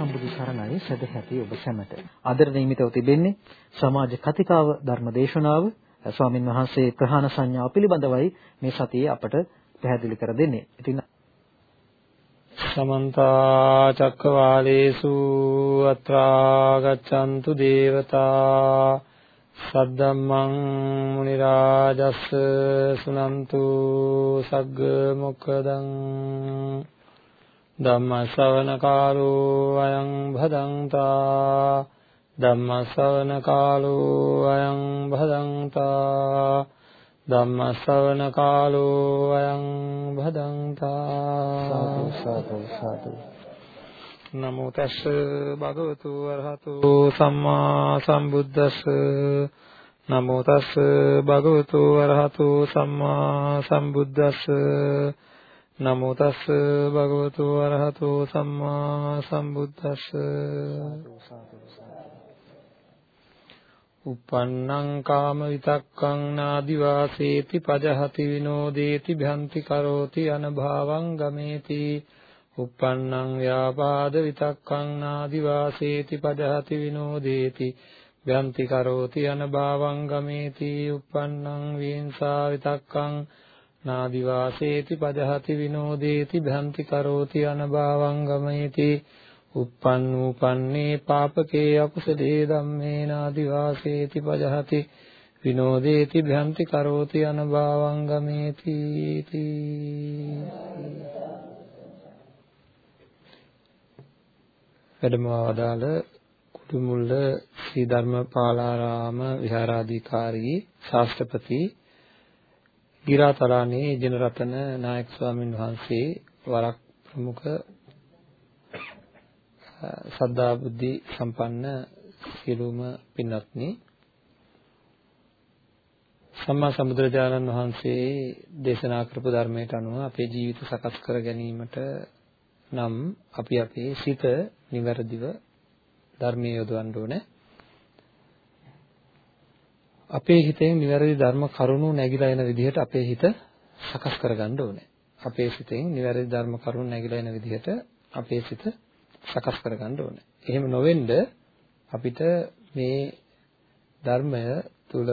සම්මා සම්බුදු සරණයි සදැහැති ඔබ සැමට. අදට නියමිතව තිබෙන්නේ සමාජ කතිකාව ධර්ම දේශනාව ස්වාමින් වහන්සේ ප්‍රහාණ සංඥාව පිළිබඳවයි මේ සතියේ අපට පැහැදිලි කර දෙන්නේ. ඉතින් සමන්ත චක්කවාලේසු අත්‍රා ගච්ඡන්තු දේවතා සද්දම්මං මුනි රාජස් සුනන්තු සග්ග මොක්කදං ධම්ම ශ්‍රවණ කාලෝ අයං භදංතා ධම්ම ශ්‍රවණ කාලෝ අයං භදංතා ධම්ම ශ්‍රවණ කාලෝ අයං භදංතා සාදු සාදු නමෝ තස්ස භගවතු වරහතු සම්මා සම්බුද්දස්ස. නමෝ තස්ස භගවතු වරහතු සම්මා සම්බුද්දස්ස නමෝ තස්ස භගවතු වරහතෝ සම්මා සම්බුද්දස්ස. uppannං කාම විතක්කං නාදි වාසේති පජහති විනෝදේති භ්‍යන්ති කරෝති අනභවං ගමේති. uppannං ව්‍යාපාද විතක්කං නාදි වාසේති පජහති විනෝදේති භ්‍යන්ති කරෝති අනභවං ගමේති. uppannං විහිංසා විතක්කං නාදි වාසේති පදහති විනෝදේති භ්‍රන්ති කරෝති අනභවං ගමේති. uppannūpannē පාපකේ අකුසලේ ධම්මේ නාදි වාසේති පදහති විනෝදේති භ්‍රන්ති කරෝති අනභවං ගමේති. වැඩමවදාල කුඩුමුල්ල ශ්‍රී ධර්මපාලාරාම විහාරාධිකාරී ශාස්ත්‍රපති ගිරාතරාණේ ජනරතන නායක ස්වාමින් වහන්සේ වරක් ප්‍රමුඛ සද්ධා බුද්ධි සම්පන්න සියලුම පින්වත්නි. සම්මා සම්බුදුරජාණන් වහන්සේ දේශනා කරපු ධර්මයට අනුව අපේ ජීවිත සකස් කර ගැනීමට නම් අපි අපේ සිත නිවැරදිව ධර්මයේ යොදවන්න ඕනේ. අපේ හිතෙන් නිවැරදි ධර්ම කරුණු නැగిලා එන විදිහට අපේ හිත සකස් කරගන්න ඕනේ. අපේ සිතෙන් නිවැරදි ධර්ම කරුණු නැగిලා එන විදිහට අපේ සිත සකස් කරගන්න ඕනේ. එහෙම නොවෙන්න අපිට මේ ධර්මය තුල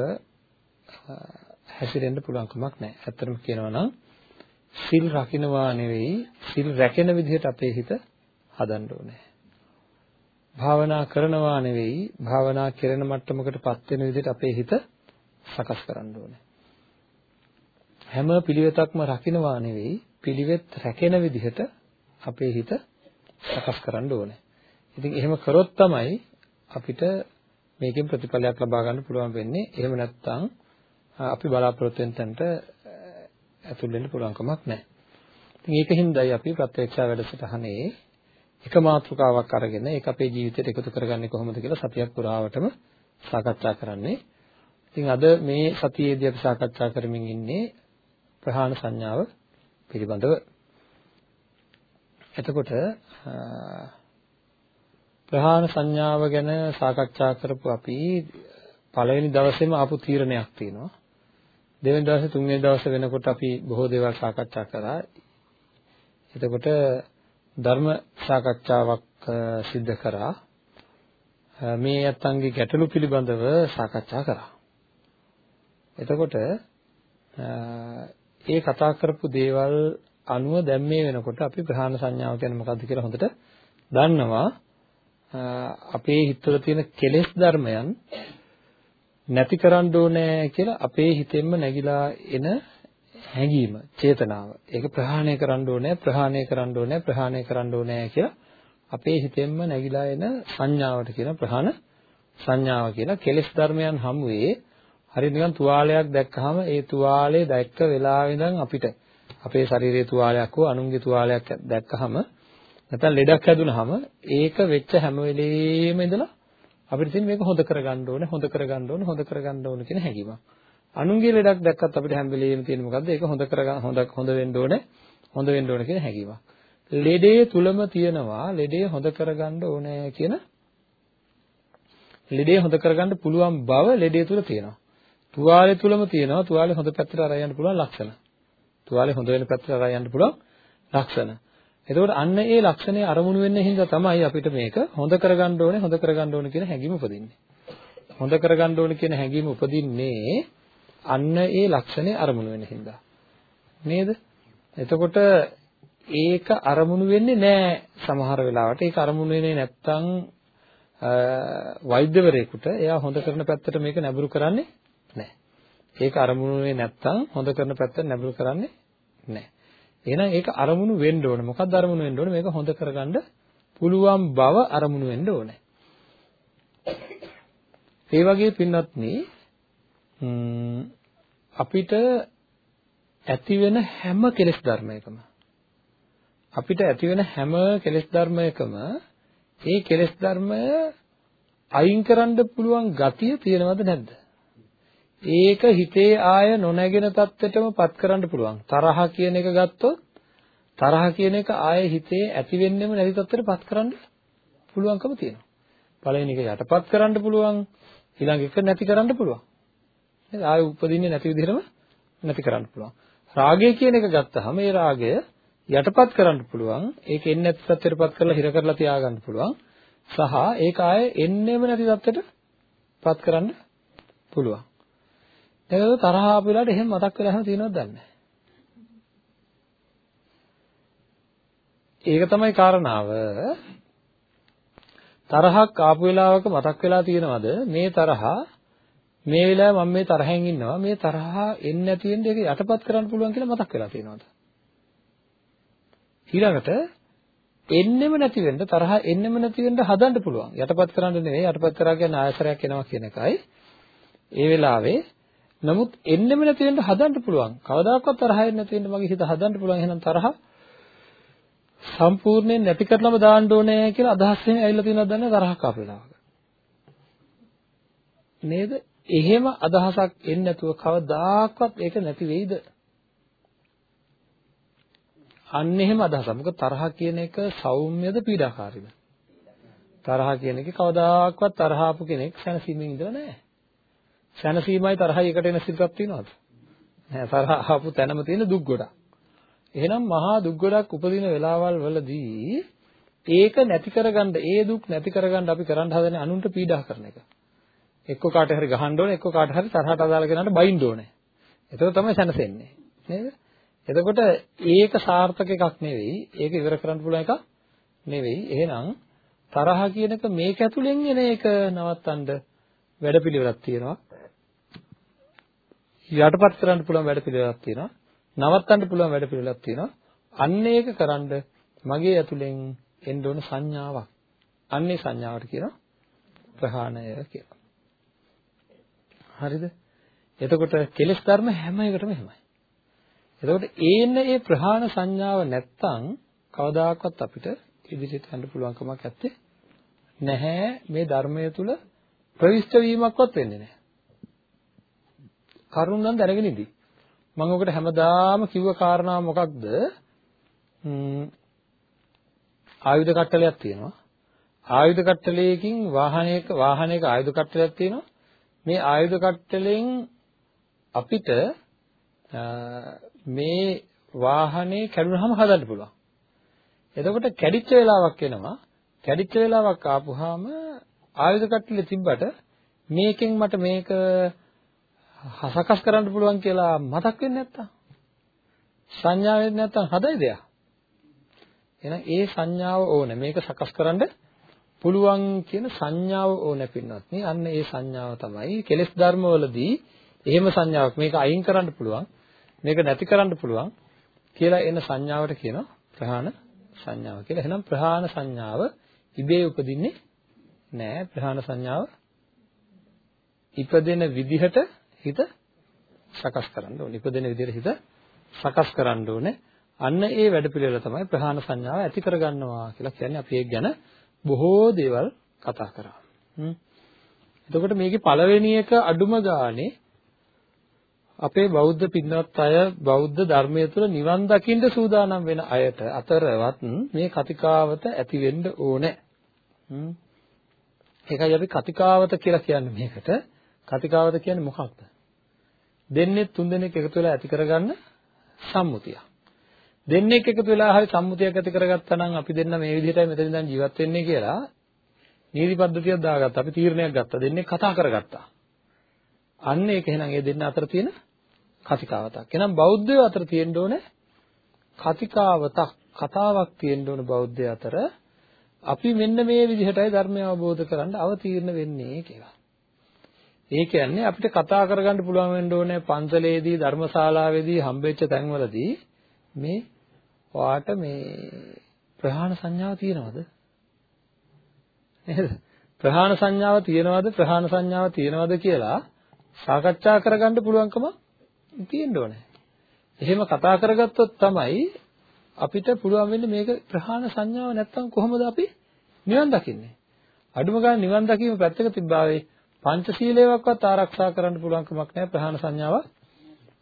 හැසිරෙන්න පුළුවන් කමක් නැහැ. ඇත්තටම කියනවා නම් සිල් රකින්නවා නෙවෙයි සිල් රැකෙන විදිහට අපේ හිත හදන්න ඕනේ. භාවනා කරනවා නෙවෙයි භාවනා කරන මට්ටමකටපත් වෙන විදිහට අපේ හිත සකස් කරන්න ඕනේ. හැම පිළිවෙතක්ම රකින්නවා නෙවෙයි පිළිවෙත් රැකෙන විදිහට අපේ හිත සකස් කරන්න ඕනේ. ඉතින් එහෙම කරොත් තමයි අපිට මේකෙන් ප්‍රතිඵලයක් ලබා ගන්න පුළුවන් වෙන්නේ. එහෙම නැත්නම් අපි බලාපොරොත්තු වෙන තැනට ඇතුල් වෙන්න පුළුවන් කමක් නැහැ. ඉතින් ඒකින්දයි අපි ප්‍රත්‍යක්ෂ වැඩසටහනේ එක මාතෘකාවක් අරගෙන ඒක අපේ ජීවිතයට එකතු කරගන්නේ කොහොමද කියලා සතියක් පුරාවටම සාකච්ඡා කරන්නේ. ඉතින් අද මේ සතියේදී අපි සාකච්ඡා කරමින් ඉන්නේ ප්‍රහාණ සංඥාව පිළිබඳව. එතකොට ප්‍රහාණ සංඥාව ගැන සාකච්ඡා කරපු අපි පළවෙනි දවසේම ආපු තීරණයක් තියෙනවා. දෙවෙනි දවසේ තුන්වෙනි දවසේ වෙනකොට අපි බොහෝ දේවල් සාකච්ඡා කරා. එතකොට ධර්ම සාකච්ඡාවක් සිද්ධ කරා මේ අත්ංගේ ගැටලු පිළිබඳව සාකච්ඡා කරා. එතකොට ඒ කතා කරපු දේවල් අනුව දැන් මේ වෙනකොට අපි ප්‍රහාණ සංඥාව කියන්නේ මොකක්ද කියලා හොඳට දන්නවා. අපේ හිතවල තියෙන කෙලෙස් ධර්මයන් නැති කරන්න ඕනේ කියලා අපේ හිතෙන්ම නැగిලා එන හැඟීම, චේතනාව. ඒක ප්‍රහාණය කරන්න ඕනේ, ප්‍රහාණය කරන්න ඕනේ, ප්‍රහාණය කරන්න ඕනේ කියලා අපේ හිතෙන්ම නැగిලා එන සංඥාවට කියන ප්‍රහාණ සංඥාව කියලා කෙලෙස් ධර්මයන් හමුවේ හරි නිකන් තුවාලයක් දැක්කහම ඒ තුවාලේ දැක්ක වෙලාවෙ ඉඳන් අපිට අපේ ශරීරයේ තුවාලයක් හෝ අනුන්ගේ තුවාලයක් දැක්කහම නැත්නම් ලෙඩක් හැදුනහම ඒක වෙච්ච හැම වෙලෙම ඉඳලා අපිට තියෙන මේක හොද කරගන්න ඕනේ හොද කරගන්න ඕනේ හොද කරගන්න ඕනේ කියන හැඟීමක්. අනුන්ගේ ලෙඩක් දැක්කත් අපිට හැම වෙලෙම තියෙන මොකද්ද? ඒක හොඳ කරගන්න හොඳ හොඳ වෙන්න ඕනේ. හොඳ වෙන්න ඕනේ කියන හැඟීමක්. ලෙඩේ තුලම තියෙනවා ලෙඩේ හොඳ කරගන්න ඕනේ කියන ලෙඩේ හොඳ කරගන්න පුළුවන් බව ලෙඩේ තුල තියෙනවා. තුවාලේ තුලම තියෙනවා තුවාලේ හොඳ පැත්තට අරන් යන්න පුළුවන් ලක්ෂණ. තුවාලේ හොඳ වෙන පැත්තට අරන් යන්න පුළුවන් ලක්ෂණ. එතකොට අන්න ඒ ලක්ෂණය අරමුණු වෙන්න හින්දා තමයි අපිට මේක හොඳ කරගන්න ඕනේ හොඳ කරගන්න ඕනේ කියන හැඟීම උපදින්නේ. හොඳ කරගන්න ඕනේ කියන හැඟීම උපදින්නේ අන්න ඒ ලක්ෂණය අරමුණු වෙන්න හින්දා. නේද? එතකොට ඒක අරමුණු වෙන්නේ නැහැ සමහර වෙලාවට. ඒක අරමුණු වෙන්නේ නැත්තම් වෛද්‍යවරයෙකුට එයා හොඳ කරන පැත්තට මේක නැඹුරු කරන්නේ නැහැ. ඒක අරමුණු වෙන්නේ නැත්තම් හොඳ කරන පැත්තට නැඹුරු කරන්නේ නැහැ. එහෙනම් ඒක අරමුණු වෙන්න ඕනේ. මොකක්ද අරමුණු වෙන්න ඕනේ? මේක හොඳ කරගන්න පුළුවන් බව අරමුණු වෙන්න ඕනේ. ඒ වගේ පින්වත්නි අපිට ඇති වෙන හැම කෙලෙස් ධර්මයකම අපිට ඇති වෙන හැම කෙලෙස් ධර්මයකම ඒ කෙලෙස් ධර්මය අයින් කරන්න පුළුවන් ගතිය තියෙනවද නැද්ද? ඒක හිතේ ආය නොනැගෙන தත්ත්වයටම පත් කරන්න පුළුවන්. තරහ කියන එක ගත්තොත් තරහ කියන එක ආය හිතේ ඇති වෙන්නෙම නැති தත්ත්වයට පත් කරන්න පුළුවන්කම තියෙනවා. පළවෙනි එක යටපත් කරන්න පුළුවන්, ඊළඟ එක නැති කරන්න පුළුවන්. නේද? ආය උපදින්නේ නැති විදිහටම නැති කරන්න පුළුවන්. රාගය කියන එක ගත්තාම ඒ රාගය යටපත් කරන්න පුළුවන්. ඒක එන්නේ නැති තත්ත්වයටපත් කරලා හිර කරලා තියාගන්න පුළුවන්. සහ ඒක ආයේ එන්නේම නැති තත්ත්වයටපත් කරන්න පුළුවන්. දැන් තරහ ආපු වෙලාවට එහෙම මතක් වෙලා එහෙම තියෙනවද දන්නේ ඒක තමයි කාරණාව. තරහක් ආපු වෙලාවක මතක් වෙලා තියෙනවද? මේ තරහ මේ වෙලාවේ මම මේ තරහෙන් ඉන්නවා මේ තරහ එන්නේ නැති වෙන්නේ ඒක යටපත් කරන්න පුළුවන් කියලා මතක් වෙලා තියෙනවද ඊළඟට එන්නෙම නැති වෙන්න තරහ එන්නෙම නැති වෙන්න හදන්න පුළුවන්. යටපත් කරන්න නෙවෙයි යටපත් කරා කියන්නේ ආයසරයක් එනවා කියන එකයි. ඒ වෙලාවේ නමුත් එන්නෙම නැති වෙන්න හදන්න පුළුවන්. කවදාකවත් තරහ එන්නේ නැති වෙන්න මගේ හිත හදන්න පුළුවන්. එහෙනම් තරහ සම්පූර්ණයෙන් නැති කරලම දාන්න ඕනේ කියලා අදහසෙන් ඇවිල්ලා තියෙනවද දන්නේ තරහක් ආපු වෙලාවක. නේද? එහෙම අදහසක් එන්නේ නැතුව කවදාකවත් ඒක නැති වෙයිද? අන්න එහෙම අදහසක්. මොකද තරහ කියන එක සෞම්‍යද පීඩාකාරීද? තරහ කියන එක කවදාකවත් තරහ ආපු කෙනෙක් සැනසීමෙන් ඉඳලා නැහැ. සැනසීමයි තරහයි එකට එන සිල්පත් තියනවද? නැහැ. තරහ ආපු තැනම තියෙන දුක් ගොඩක්. එහෙනම් මහා දුක් ගොඩක් උපදින වෙලාවල් වලදී ඒක නැති කරගන්න, ඒ දුක් නැති කරගන්න අපි කරන්න හදන්නේ අනුන්ට පීඩා කරන එක. එක්ක කාට හරි ගහන්න ඕනේ, එක්ක කාට හරි තරහට අදාළ කෙනාට බයින්න ඕනේ. ඒක තමයි සැනසෙන්නේ. නේද? එතකොට ඒක සාර්ථක එකක් නෙවෙයි. ඒක ඉවර කරන්න පුළුවන් එකක් නෙවෙයි. එහෙනම් තරහ කියන එක මේක ඇතුලෙන් එන එක නවත්තන්න වැඩපිළිවෙලක් තියෙනවා. යටපත් කරන්න පුළුවන් වැඩපිළිවෙලක් තියෙනවා. නවත්තන්න පුළුවන් වැඩපිළිවෙලක් තියෙනවා. අන්න ඒක කරන්න මගේ ඇතුලෙන් එන්න ඕන සංඥාවක්. අන්නේ සංඥාවට කියනවා ප්‍රහාණය කියලා. හරිද? එතකොට කෙලෙස් ධර්ම හැම එකටම එහෙමයි. එතකොට ඒන්න ඒ ප්‍රහාණ සංඥාව නැත්තම් කවදාකවත් අපිට ඉදිරියට යන්න පුළුවන් කමක් නැත්තේ නැහැ මේ ධර්මය තුල ප්‍රවිෂ්ඨ වීමක්වත් වෙන්නේ නැහැ. කරුණ නම් දැනගෙන ඉඳි. මම ඔකට හැමදාම කිව්ව කාරණා මොකක්ද? ආයුධ කට්ටලයක් තියෙනවා. ආයුධ කට්ටලයකින් වාහනයක වාහනයක ආයුධ කට්ටලයක් තියෙනවා. මේ ආයුධ කට්ටලෙන් අපිට මේ වාහනේ කැඩුනහම හදන්න පුළුවන්. එතකොට කැඩිච්ච වෙලාවක් එනවා. කැඩිච්ච වෙලාවක් ආපුවාම ආයුධ කට්ටිය තිබ්බට මේකෙන් මට මේක සකස් කරන්න පුළුවන් කියලා මතක් වෙන්නේ නැත්තම් සංඥා වෙන්නේ නැත්තම් හදයිද යා? එහෙනම් ඒ සංඥාව ඕනේ. මේක සකස් කරන්න පුළුවන් කියන සංඥාව ඕනේ පින්නත් නේ. අන්න ඒ සංඥාව තමයි කෙලෙස් ධර්මවලදී එහෙම සංඥාවක් මේක අයින් කරන්න පුළුවන්. මේක නැති කරන්න පුළුවන් කියලා එන සංඥාවට කියනවා ප්‍රහාණ සංඥාව කියලා. එහෙනම් ප්‍රහාණ සංඥාව ඉබේ උපදින්නේ නෑ. ප්‍රහාණ සංඥාව ඉපදෙන විදිහට හිත සකස් කරන්න ඕනේ. ඉපදෙන විදිහට හිත සකස් කරන්න ඕනේ. අන්න ඒ වැඩපිළිවෙල තමයි ප්‍රහාණ සංඥාව ඇති කරගන්නවා කියලා කියන්නේ අපි ඒක ගැන බොහෝ දේවල් කතා කරා. හ්ම්. එතකොට මේකේ පළවෙනි එක අඩුම ගානේ අපේ බෞද්ධ පින්වත් අය බෞද්ධ ධර්මයේ තුල නිවන් දකින්න සූදානම් වෙන අයට අතරවත් මේ කතිකාවත ඇති වෙන්න ඕනේ. හ්ම්. ඒකයි අපි කතිකාවත කියලා කියන්නේ මේකට. කතිකාවත කියන්නේ මොකක්ද? දෙන්නේ තුන් දෙනෙක් එකතු වෙලා ඇති කරගන්න සම්මුතිය. දෙන්නෙක් එකතු වෙලා හරි සම්මුතියක් ඇති කරගත්තා නම් අපි දෙන්න මේ විදිහටයි මෙතන ඉඳන් ජීවත් වෙන්නේ කියලා නීති පද්ධතියක් දාගත්තා. අපි තීරණයක් ගත්තා. දෙන්නේ කතා කරගත්තා. අන්න ඒක එහෙනම් ඒ දෙන්න අතර තියෙන කතිකාවතක්. එහෙනම් බෞද්ධයෝ අතර තියෙන්න ඕනේ කතිකාවතක්, කතාවක් තියෙන්න ඕන බෞද්ධය අතර. අපි මෙන්න මේ විදිහටයි ධර්මය අවබෝධ කරගන්න අවතීර්ණ වෙන්නේ කියලා. ඒ කියන්නේ අපිට කතා කරගන්න පුළුවන් වෙන්න ඕනේ පන්සලේදී ධර්මශාලාවේදී හම්බෙච්ච තැන්වලදී මේ ඔයාට මේ ප්‍රහාණ සංඥාව තියෙනවද? නේද? ප්‍රහාණ සංඥාව තියෙනවද? ප්‍රහාණ සංඥාව තියෙනවද කියලා සාකච්ඡා කරගන්න පුළුවන්කම තියෙන්න ඕනේ. එහෙම කතා කරගත්තොත් තමයි අපිට පුළුවන් වෙන්නේ මේක ප්‍රහාණ සංඥාව නැත්තම් කොහොමද අපි නිවන් දකින්නේ? අඩුම ගානේ නිවන් දකීම පැත්තක තිබ්බාවේ පංචශීලයේවත් ආරක්ෂා කරන්න පුළුවන් කමක් නැහැ ප්‍රහාණ සංඥාව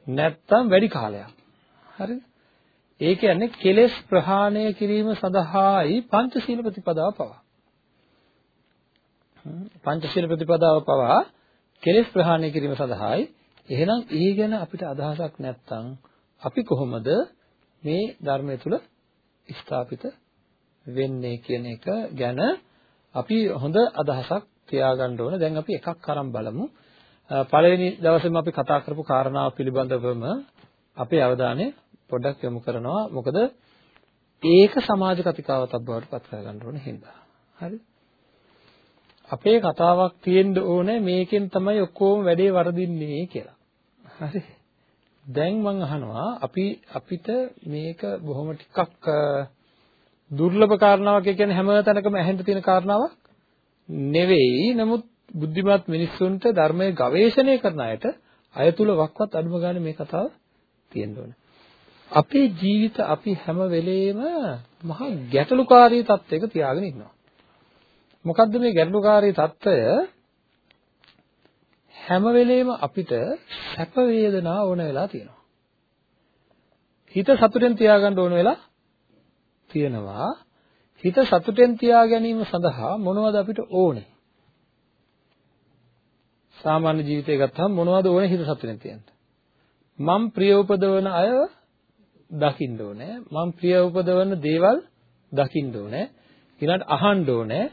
නැත්තම් වැඩි කාලයක්. හරිද? ඒ කියන්නේ කෙලෙස් ප්‍රහාණය කිරීම සඳහායි පංචශීල ප්‍රතිපදාව පවා. පංචශීල ප්‍රතිපදාව පවා කෙලෙස් ප්‍රහාණය කිරීම සඳහායි. එහෙනම් ඒ ගැන අපිට අදහසක් නැත්නම් අපි කොහොමද මේ ධර්මය තුල ස්ථාපිත වෙන්නේ කියන එක ගැන අපි හොඳ අදහසක් තියාගන්න ඕන. දැන් අපි එකක් අරන් බලමු. පළවෙනි දවසේම අපි කතා කරපු කාරණාව පිළිබඳවම අපේ අවධානය පොඩ්ඩක් යොමු කරනවා. මොකද ඒක සමාජ කතිකාවතක් බවට පත් කරගන්න ඕනේ හින්දා. හරිද? අපේ කතාවක් තියෙන්න ඕනේ මේකෙන් තමයි ඔක්කොම වැඩේ වරදින්නේ කියලා. හරි. දැන් මම අහනවා අපි අපිට මේක බොහොම ටිකක් දුර්ලභ කාරණාවක් කියන්නේ හැම තැනකම ඇහෙන්න තියෙන කාරණාවක් නෙවෙයි. නමුත් බුද්ධිමත් මිනිස්සුන්ට ධර්මයේ ගවේෂණය කරන අයට අය තුල වක්වත් අඩුම ගන්න මේ කතාව තියෙන්න ඕනේ. අපේ ජීවිත අපි හැම වෙලේම මහා ගැටලුකාරී තත්ත්වයක තියාගෙන ඉන්නවා. මොකද්ද මේ ගැටලුකාරී தত্ত্বය හැම වෙලේම අපිට සැප වේදනා ඕන වෙලා තියෙනවා. හිත සතුටෙන් තියාගන්න ඕන වෙලා තියෙනවා. හිත සතුටෙන් තියා ගැනීම සඳහා මොනවද අපිට ඕනේ? සාමාන්‍ය ජීවිතය ගත්තහම මොනවද ඕනේ හිත සතුටෙන් තියන්න? මම ප්‍රිය උපදවන අය දකින්න ඕනේ. මම ප්‍රිය උපදවන දේවල් දකින්න ඕනේ. ඊළඟට අහන්න ඕනේ.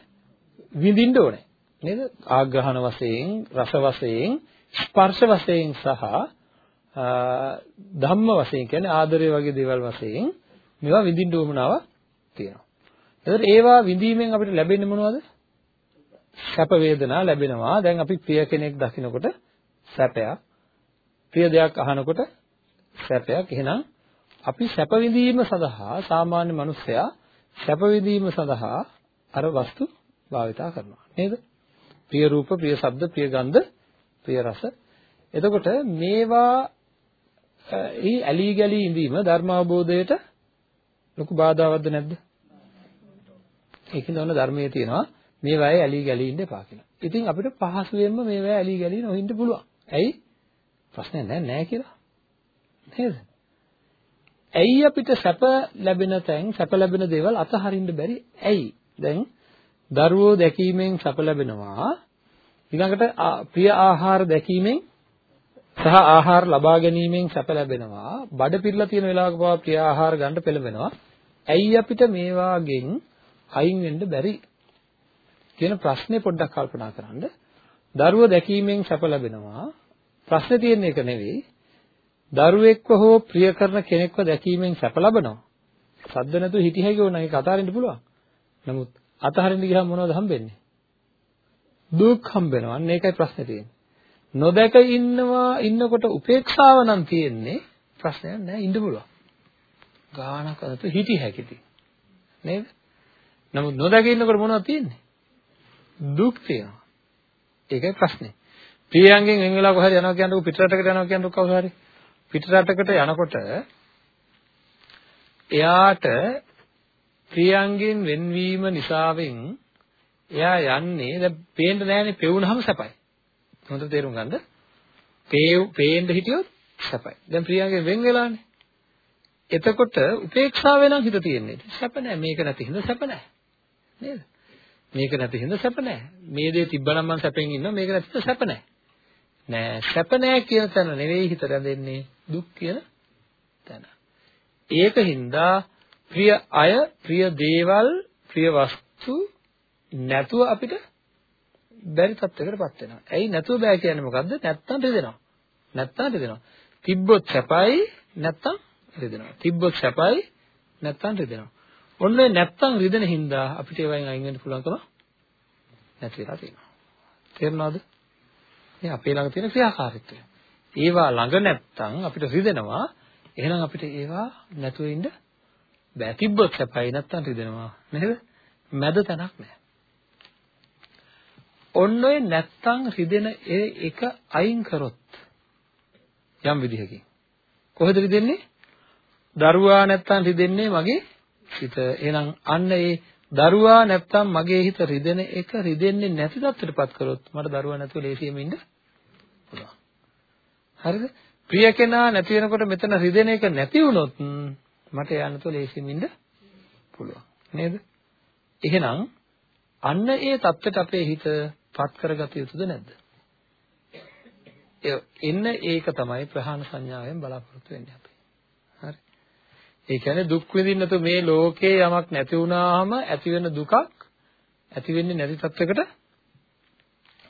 විඳින්න ඕනේ. නේද? ආග්‍රහණ වශයෙන්, රස වශයෙන්, ස්පර්ශ වශයෙන් සහ ධම්ම වශයෙන් කියන්නේ ආදරය වගේ දේවල් වශයෙන් මේවා විඳින්න උවමනාවක් තියෙනවා. එතකොට ඒවා විඳීමෙන් අපිට ලැබෙන්නේ මොනවද? සැප වේදනා ලැබෙනවා. දැන් අපි ප්‍රිය කෙනෙක් දකිනකොට සැපයක්. ප්‍රිය දෙයක් අහනකොට සැපයක්. එහෙනම් අපි සැප විඳීම සඳහා සාමාන්‍ය මිනිස්සයා සැප විඳීම සඳහා අර වස්තු භාවිතා කරනවා. නේද? ප්‍රිය රූප, ප්‍රිය ශබ්ද, ප්‍රිය ගන්ධ, ප්‍රිය රස. එතකොට මේවා ඒ ඇලී ගලී ඉඳීම ධර්ම අවබෝධයට ලොකු බාධාවත්ද නැද්ද? ඒකින්ද ඔන්න ධර්මයේ තියෙනවා මේවායේ ඇලී ගලී ඉන්න එපා කියලා. ඉතින් අපිට පහසුවෙන්ම මේවා ඇලී ගලී නොඉන්න පුළුවන්. ඇයි? ප්‍රශ්නයක් නැහැ නෑ කියලා. නේද? ඇයි අපිට සැප ලැබෙන තැන් සැප ලැබෙන දේවල් අතහරින්න බැරි? ඇයි? දැන් දරුවෝ දැකීමෙන් සැප ලැබෙනවා. ඊළඟට ප්‍රිය ආහාර දැකීමෙන් සහ ආහාර ලබා ගැනීමෙන් සැප ලැබෙනවා. බඩ පිරලා තියෙන වෙලාවක පවා ප්‍රිය ආහාර ගන්න පෙළඹෙනවා. ඇයි අපිට මේ වාගෙන් අයින් වෙන්න බැරි කියන ප්‍රශ්නේ පොඩ්ඩක් කල්පනා කරන්න. දරුවෝ දැකීමෙන් සැප ලැබෙනවා. ප්‍රශ්නේ තියෙන එක නෙවෙයි. දරුවෙක්ව හෝ ප්‍රිය කරන කෙනෙක්ව දැකීමෙන් සැප ලබනවා. සද්ද නැතුව හිටි හැකියි ඕන ඒක අතාරින්න පුළුවන්. නමුත් අතහරින්න ගියාම මොනවද හම්බෙන්නේ? දුක් හම්බෙනවා. අන්න ඒකයි ප්‍රශ්නේ තියෙන්නේ. නොදැක ඉන්නවා ඉන්නකොට උපේක්ෂාව නම් තියෙන්නේ ප්‍රශ්නයක් නෑ ඉන්න පුළුවන්. ගානක් අතට හිටි හැකිති. නේද? නමුත් නොදැක ඉන්නකොට මොනවද තියෙන්නේ? දුක් තියෙනවා. ඒකයි ප්‍රශ්නේ. ප්‍රියයන්ගෙන් වෙන වෙලාවක හරි යනවා කියනකොට පිටරටකට යනවා කියනකොට කවුරු හරි පිටරටකට යනකොට එයාට ප්‍රියංගෙන් වෙන්වීම නිසාවෙන් එයා යන්නේ දැන් පේන්න නෑනේ පෙවුනහම සැපයි. හොඳට තේරුම් ගන්න. පේව් පේන්න හිටියොත් සැපයි. දැන් ප්‍රියංගෙන් වෙන් වෙලානේ. එතකොට උපේක්ෂාවේ නම් හිත තියෙන්නේ. සැප නෑ මේක නැති හින්දා සැප නෑ. නේද? මේක නැති හින්දා සැප නෑ. මේ දේ තිබ්බනම් මම සැපෙන් ඉන්නවා මේක නැති හින්දා සැප නෑ. නෑ සැප නෑ කියන තැන නෙවෙයි හිත රැඳෙන්නේ දුක් කියන තැන. ඒකින්ද ප්‍රිය අය, ප්‍රිය දේවල්, ප්‍රිය වස්තු නැතුව අපිට බැරි තත්යකටපත් වෙනවා. ඇයි නැතුව බෑ කියන්නේ මොකද්ද? නැත්තම් රිදෙනවා. නැත්තම් රිදෙනවා. තිබ්බොත් සැපයි නැත්තම් රිදෙනවා. තිබ්බොත් සැපයි නැත්තම් රිදෙනවා. ඔන්න නැත්තම් රිදෙන හින්දා අපිට ඒවෙන් අයින් වෙන්න පුළුවන්කම නැති වෙලා තියෙනවා. තේරුණාද? මේ අපේ ළඟ තියෙන ක්‍රියාකාරීත්වය. ඒවා ළඟ නැත්තම් අපිට රිදෙනවා. එහෙනම් අපිට ඒවා නැතුව ඉන්න බෑ. තිබ්බොත් සැපයි නැත්තම් රිදෙනවා. නේද? මැද තැනක් නැහැ. ඔන්න ඔය නැත්තම් රිදෙන ඒ එක අයින් කරොත් යම් විදිහකින් කොහෙද රිදෙන්නේ? දරුවා නැත්තම් රිදෙන්නේ මගේ හිත. එහෙනම් අන්න ඒ දරුවා නැත්තම් මගේ හිත රිදෙන එක රිදෙන්නේ නැති තත්ත්වයටපත් කරොත් මට දරුවා නැතුව ලේසියෙම ඉන්න පුළුවන්. හරිද? ප්‍රිය කෙනා නැති වෙනකොට මෙතන රිදෙන එක නැති වුණොත් මට යන්න තුල ලේසියෙන් ඉන්න පුළුවන්. නේද? එහෙනම් අන්න ඒ தත්ත්වයට අපේ හිත පත් කරගත යුතුද නැද්ද? එන්න ඒක තමයි ප්‍රහාණ සංඥාවෙන් බලාපොරොත්තු වෙන්නේ අපි. හරි. ඒ කියන්නේ දුක් විඳින්න තු මේ ලෝකේ යමක් නැති වුණාම ඇති වෙන දුකක් ඇති වෙන්නේ නැති තත්යකට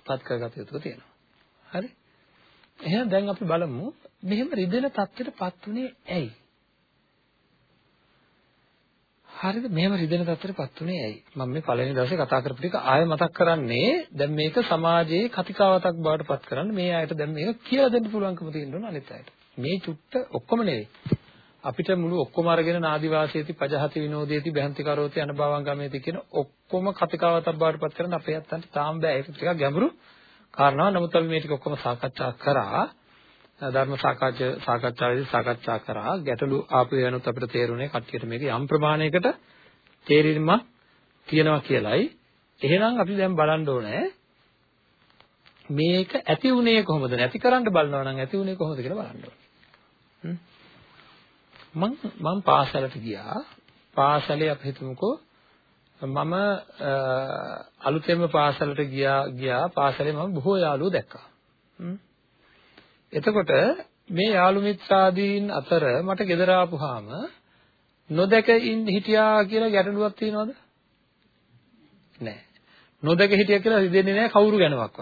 පත් කරගත යුතු තියෙනවා. හරි. එහෙනම් දැන් අපි බලමු. මෙහෙම රිදෙන තත්ත්වයට පත් උනේ ඇයි? හරිද? මෙහෙම රිදෙන තත්ත්වයටපත් උනේ ඇයි? මම මේ පළවෙනි දවසේ කතා කරපු ටික ආයෙ මතක් කරන්නේ දැන් මේක සමාජයේ කතිකාවතක් බවට පත් කරන්න මේ අයට දැන් මේක කියලා දෙන්න පුළුවන්කම තියෙන්න ඕන අනිත් අයට. මේ චුට්ට ඔක්කොම නෙවෙයි. අපිට මුළු ඔක්කොම අරගෙන නාදිවාසීති පජහති විනෝදේති බහන්ති කරෝති අනභවං ගමේති කියන ඔක්කොම කතිකාවතක් බවට පත් කරන්න අපේ අත්තන්ට තාම බෑ. ඒක ටිකක් ගැඹුරු. කාරණාවක් නමුත් අපි මේ ටික ඔක්කොම සාකච්ඡා කරා ධර්ම සාකච්ඡා සාකච්ඡාවේදී සාකච්ඡා කරා ගැටලු ආපු වෙනොත් අපිට තේරුනේ කට්ටියට මේක යම් ප්‍රමාණයකට තේරීමක් තියෙනවා කියලයි. එහෙනම් අපි දැන් බලන්න ඕනේ මේක ඇති උනේ කොහොමද නැති කරන්න බලනවා නම් ඇති උනේ කොහොමද කියලා බලන්න ඕනේ. මම මම පාසලට ගියා. පාසලේ අපි හිතමුකෝ මම අලුතෙන්ම පාසලට ගියා ගියා පාසලේ මම බොහෝ යාළුවෝ දැක්කා. එතකොට මේ යාළු මිත්‍රාදීන් අතර මට ගෙදර ආපුවාම නොදැක ඉන්න හිටියා කියලා ගැටලුවක් තියෙනවද? නැහැ. නොදැක හිටියා කියලා හිතෙන්නේ නැහැ කවුරු ගැනවත්.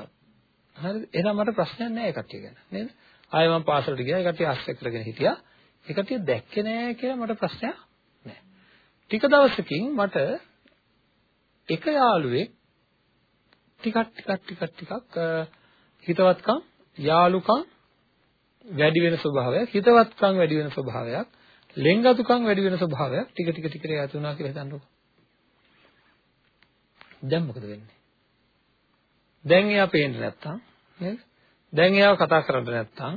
හරිද? එහෙනම් මට ප්‍රශ්නයක් නැහැ ඒ කට්ටිය ගැන. නේද? ආයෙ මම පාසලට ගියා. ඒ කට්ටිය අස්සේ කරගෙන හිටියා. ඒ කට්ටිය දැක්කේ නැහැ කියලා මට ප්‍රශ්නයක් නැහැ. ටික දවසකින් මට එක යාළුවෙක් ටිකක් ටිකක් ටිකක් ටිකක් හිතවත්කම් යාළුකම් වැඩි වෙන ස්වභාවයක් හිතවත්කම් වැඩි වෙන ස්වභාවයක් ලෙන්ගතුකම් වැඩි වෙන ස්වභාවයක් ටික ටික ටික ඇති වුණා කියලා හිතන්නකෝ. දැන් මොකද වෙන්නේ? දැන් එයා පේන්නේ නැත්තම් නේද? දැන් එයාව කතා කරන්න නැත්තම්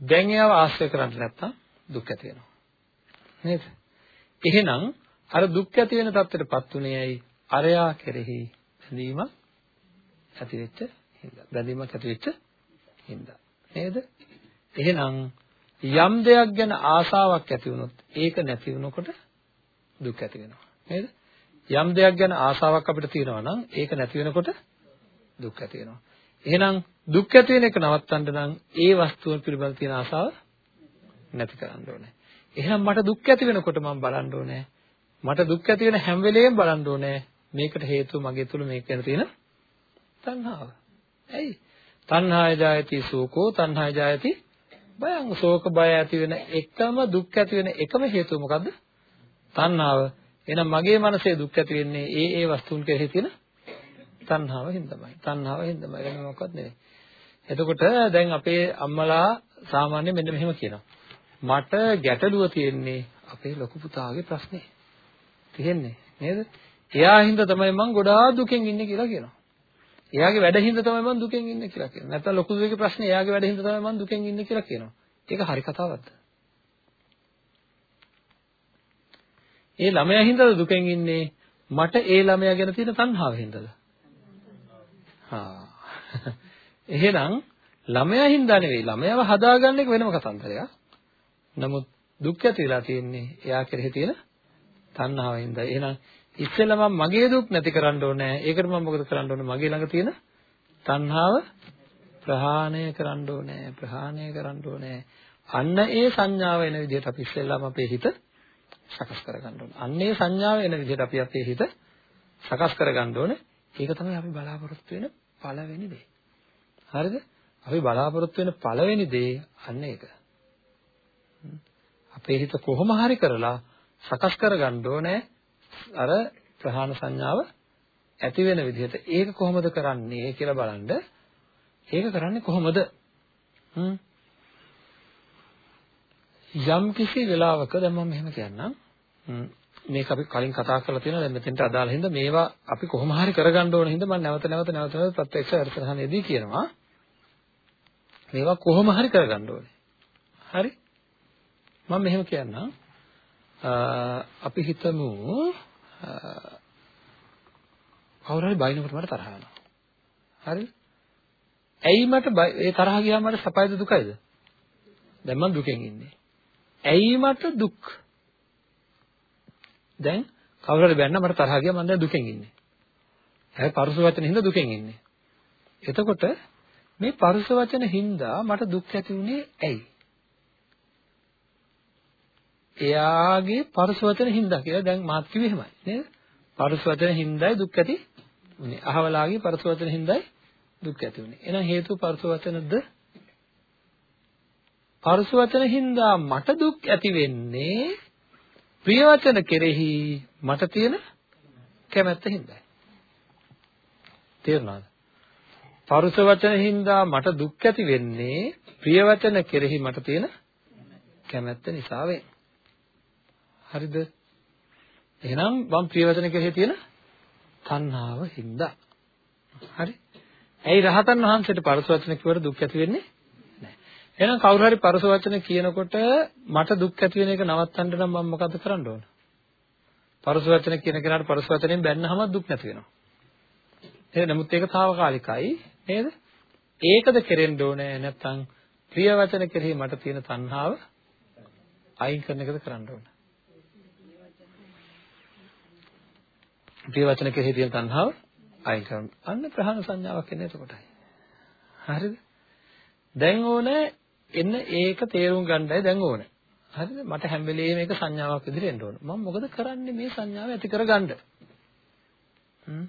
දැන් එයාව ආශ්‍රය කරන්න නැත්තම් දුක් ඇති වෙනවා. නේද? එහෙනම් අර දුක් ඇති වෙන තත්ත්වයටපත් උනේ ඇයි අරයා කෙරෙහි බැඳීමක් ඇති වෙච්ච හින්දා බැඳීමක් ඇති වෙච්ච හින්දා නේද? එහෙනම් යම් දෙයක් ගැන ආසාවක් ඇති වුණොත් ඒක නැති වුණකොට දුක් ඇති වෙනවා. නේද? යම් දෙයක් ගැන ආසාවක් අපිට තියෙනවා නම් ඒක නැති වෙනකොට දුක් ඇති වෙනවා. එහෙනම් දුක් ඇති වෙන එක නවත්තන්න නම් ඒ වස්තුව පිළිබඳ තියෙන ආසාව නැති කරන්න ඕනේ. එහෙනම් මට දුක් ඇති වෙනකොට මම බලන්න ඕනේ. මට දුක් ඇති වෙන හැම වෙලෙම බලන්න ඕනේ. මේකට හේතුව මගේ තුල මේක ගැන තියෙන තණ්හාව. ඇයි? තණ්හාය ජායති සෝකෝ තණ්හාය ජායති බයං ශෝක බය ඇති වෙන එකම දුක් ඇති වෙන එකම හේතුව මොකද්ද? තණ්හාව. එහෙනම් මගේ මනසේ දුක් ඇති වෙන්නේ ඒ ඒ වස්තුන් කෙරෙහි තියෙන තණ්හාව හින්දාමයි. තණ්හාව හින්දාමයි. වෙන මොකක්වත් නෙවෙයි. එතකොට දැන් අපේ අම්මලා සාමාන්‍ය මෙන්න මෙහෙම කියනවා. මට ගැටලුව තියෙන්නේ අපේ ලොකු පුතාගේ ප්‍රශ්නේ. තියෙන්නේ නේද? එයා හින්දා තමයි මම ගොඩාක් දුකෙන් ඉන්නේ කියලා කියනවා. එයාගේ වැඩහිඳ තමයි මම දුකෙන් ඉන්නේ කියලා කියනවා. නැත්නම් ලොකු දුකේ ප්‍රශ්නේ එයාගේ වැඩහිඳ තමයි මම දුකෙන් ඉන්නේ කියලා කියනවා. ඒක හරි කතාවක්ද? ඒ ළමයා හින්දාද දුකෙන් ඉන්නේ? මට ඒ ළමයා ගැන තියෙන තණ්හාව හින්දාද? හා. එහෙනම් ළමයා හින්දා නෙවෙයි ළමයාව හදාගන්න එක වෙනම කතන්දරයක්. නමුත් දුක් ඇති වෙලා තියෙන්නේ එයා කෙරෙහි තියෙන තණ්හාව හින්දා. එහෙනම් ඉස්සෙල්ලා මම මගේ දුක් නැති කරන්න ඕනේ. ඒකට මම මොකද කරන්න ඕනේ? මගේ ළඟ තියෙන තණ්හාව ප්‍රහාණය කරන්න ඕනේ. ප්‍රහාණය කරන්න ඕනේ. අන්න ඒ සංඥාව එන විදිහට අපි ඉස්සෙල්ලාම අපේ හිත සකස් කරගන්න ඕනේ. අන්න ඒ සංඥාව එන විදිහට අපි අපේ හිත සකස් කරගන්න ඕනේ. ඒක තමයි අපි බලාපොරොත්තු වෙන පළවෙනි දේ. හරිද? අපි බලාපොරොත්තු වෙන පළවෙනි දේ අන්න ඒක. අපේ හිත කොහොම හරි කරලා සකස් කරගන්න ඕනේ. අර ප්‍රහාණ සංඥාව ඇති වෙන විදිහට. ඒක කොහොමද කරන්නේ කියලා බලන්න. ඒක කරන්නේ කොහොමද? හ්ම්. යම් කිසි වෙලාවක දැන් මම මෙහෙම කියන්නම්. මේක අපි කලින් කතා කරලා තියෙනවා. දැන් මෙතෙන්ට අදාළ හින්දා මේවා අපි කොහොම හරි කරගන්න ඕන හින්දා මම නැවත නැවත නැවත නැවත ප්‍රත්‍යක්ෂ වැඩසටහනේදී කියනවා. මේවා කොහොම හරි කරගන්න ඕනේ. හරි? මම මෙහෙම කියන්නම්. අපි හිතමු කවුරු හරි බයිනකොට මට තරහ යනවා හරි ඇයි මට ඒ තරහ ගියාම මට සපයිද දුකයිද දැන් මම දුකෙන් ඉන්නේ ඇයි මට දුක්? දැන් කවුරු හරි බැන්න මට තරහ ගියා මම දැන් දුකෙන් ඉන්නේ. හැබැයි පරුස වචන හින්දා දුකෙන් ඉන්නේ. එතකොට මේ පරුස වචන හින්දා මට දුක් ඇති වුණේ ඇයි? එයාගේ පරුස වචන හින්දා කියලා දැන් මාත් කිව්වේ එහෙමයි නේද? පරුස වචන හින්දායි දුක් ඇති උනේ. අහවලාගේ පරුස වචන හින්දායි දුක් ඇති උනේ. එහෙනම් හේතු පරුස වචනද පරුස වචන හින්දා මට දුක් ඇති වෙන්නේ ප්‍රිය වචන කෙරෙහි මට තියෙන කැමැත්ත හින්දායි. තේරුණාද? පරුස වචන හින්දා මට දුක් ඇති වෙන්නේ ප්‍රිය වචන කෙරෙහි මට තියෙන කැමැත්ත නිසා වෙයි. හරිද? එහෙනම් මම ප්‍රිය වචන කෙරෙහි තියෙන තණ්හාව හින්දා. හරි? ඇයි රහතන් වහන්සේට පරස වචන කිව්වට දුක් ඇති වෙන්නේ එහෙනම් කවුරු හරි පරස වචන කියනකොට මට දුක් ඇති වෙන එක නවත්තන්න නම් මම මොකද කරන්න ඕන? පරස වචන කියන කෙනාට පරස වචනෙන් බැන්නහම දුක් නැති වෙනවා. එහෙනම් නමුත් ඒක తాවකාලිකයි නේද? ඒකද කෙරෙන්න ඕනේ නැත්නම් ප්‍රිය වචන කෙරෙහි මට තියෙන තණ්හාව අයින් කරන එකද කරන්න ඕන? ප්‍රිය වචන කෙරෙහි තියෙන තණ්හාව අයින් කරන්න. අන්න ප්‍රහාණ සංඥාවක් එන්නේ එතකොටයි. හරිද? දැන් ඕනේ එන්න ඒක තේරුම් ගන්නයි දැන් ඕනේ. හරිද? මට හැම වෙලේම මේක සංඥාවක් විදිහට එන්න ඕන. මම මොකද කරන්නේ මේ සංඥාව ඇති කරගන්න? හ්ම්.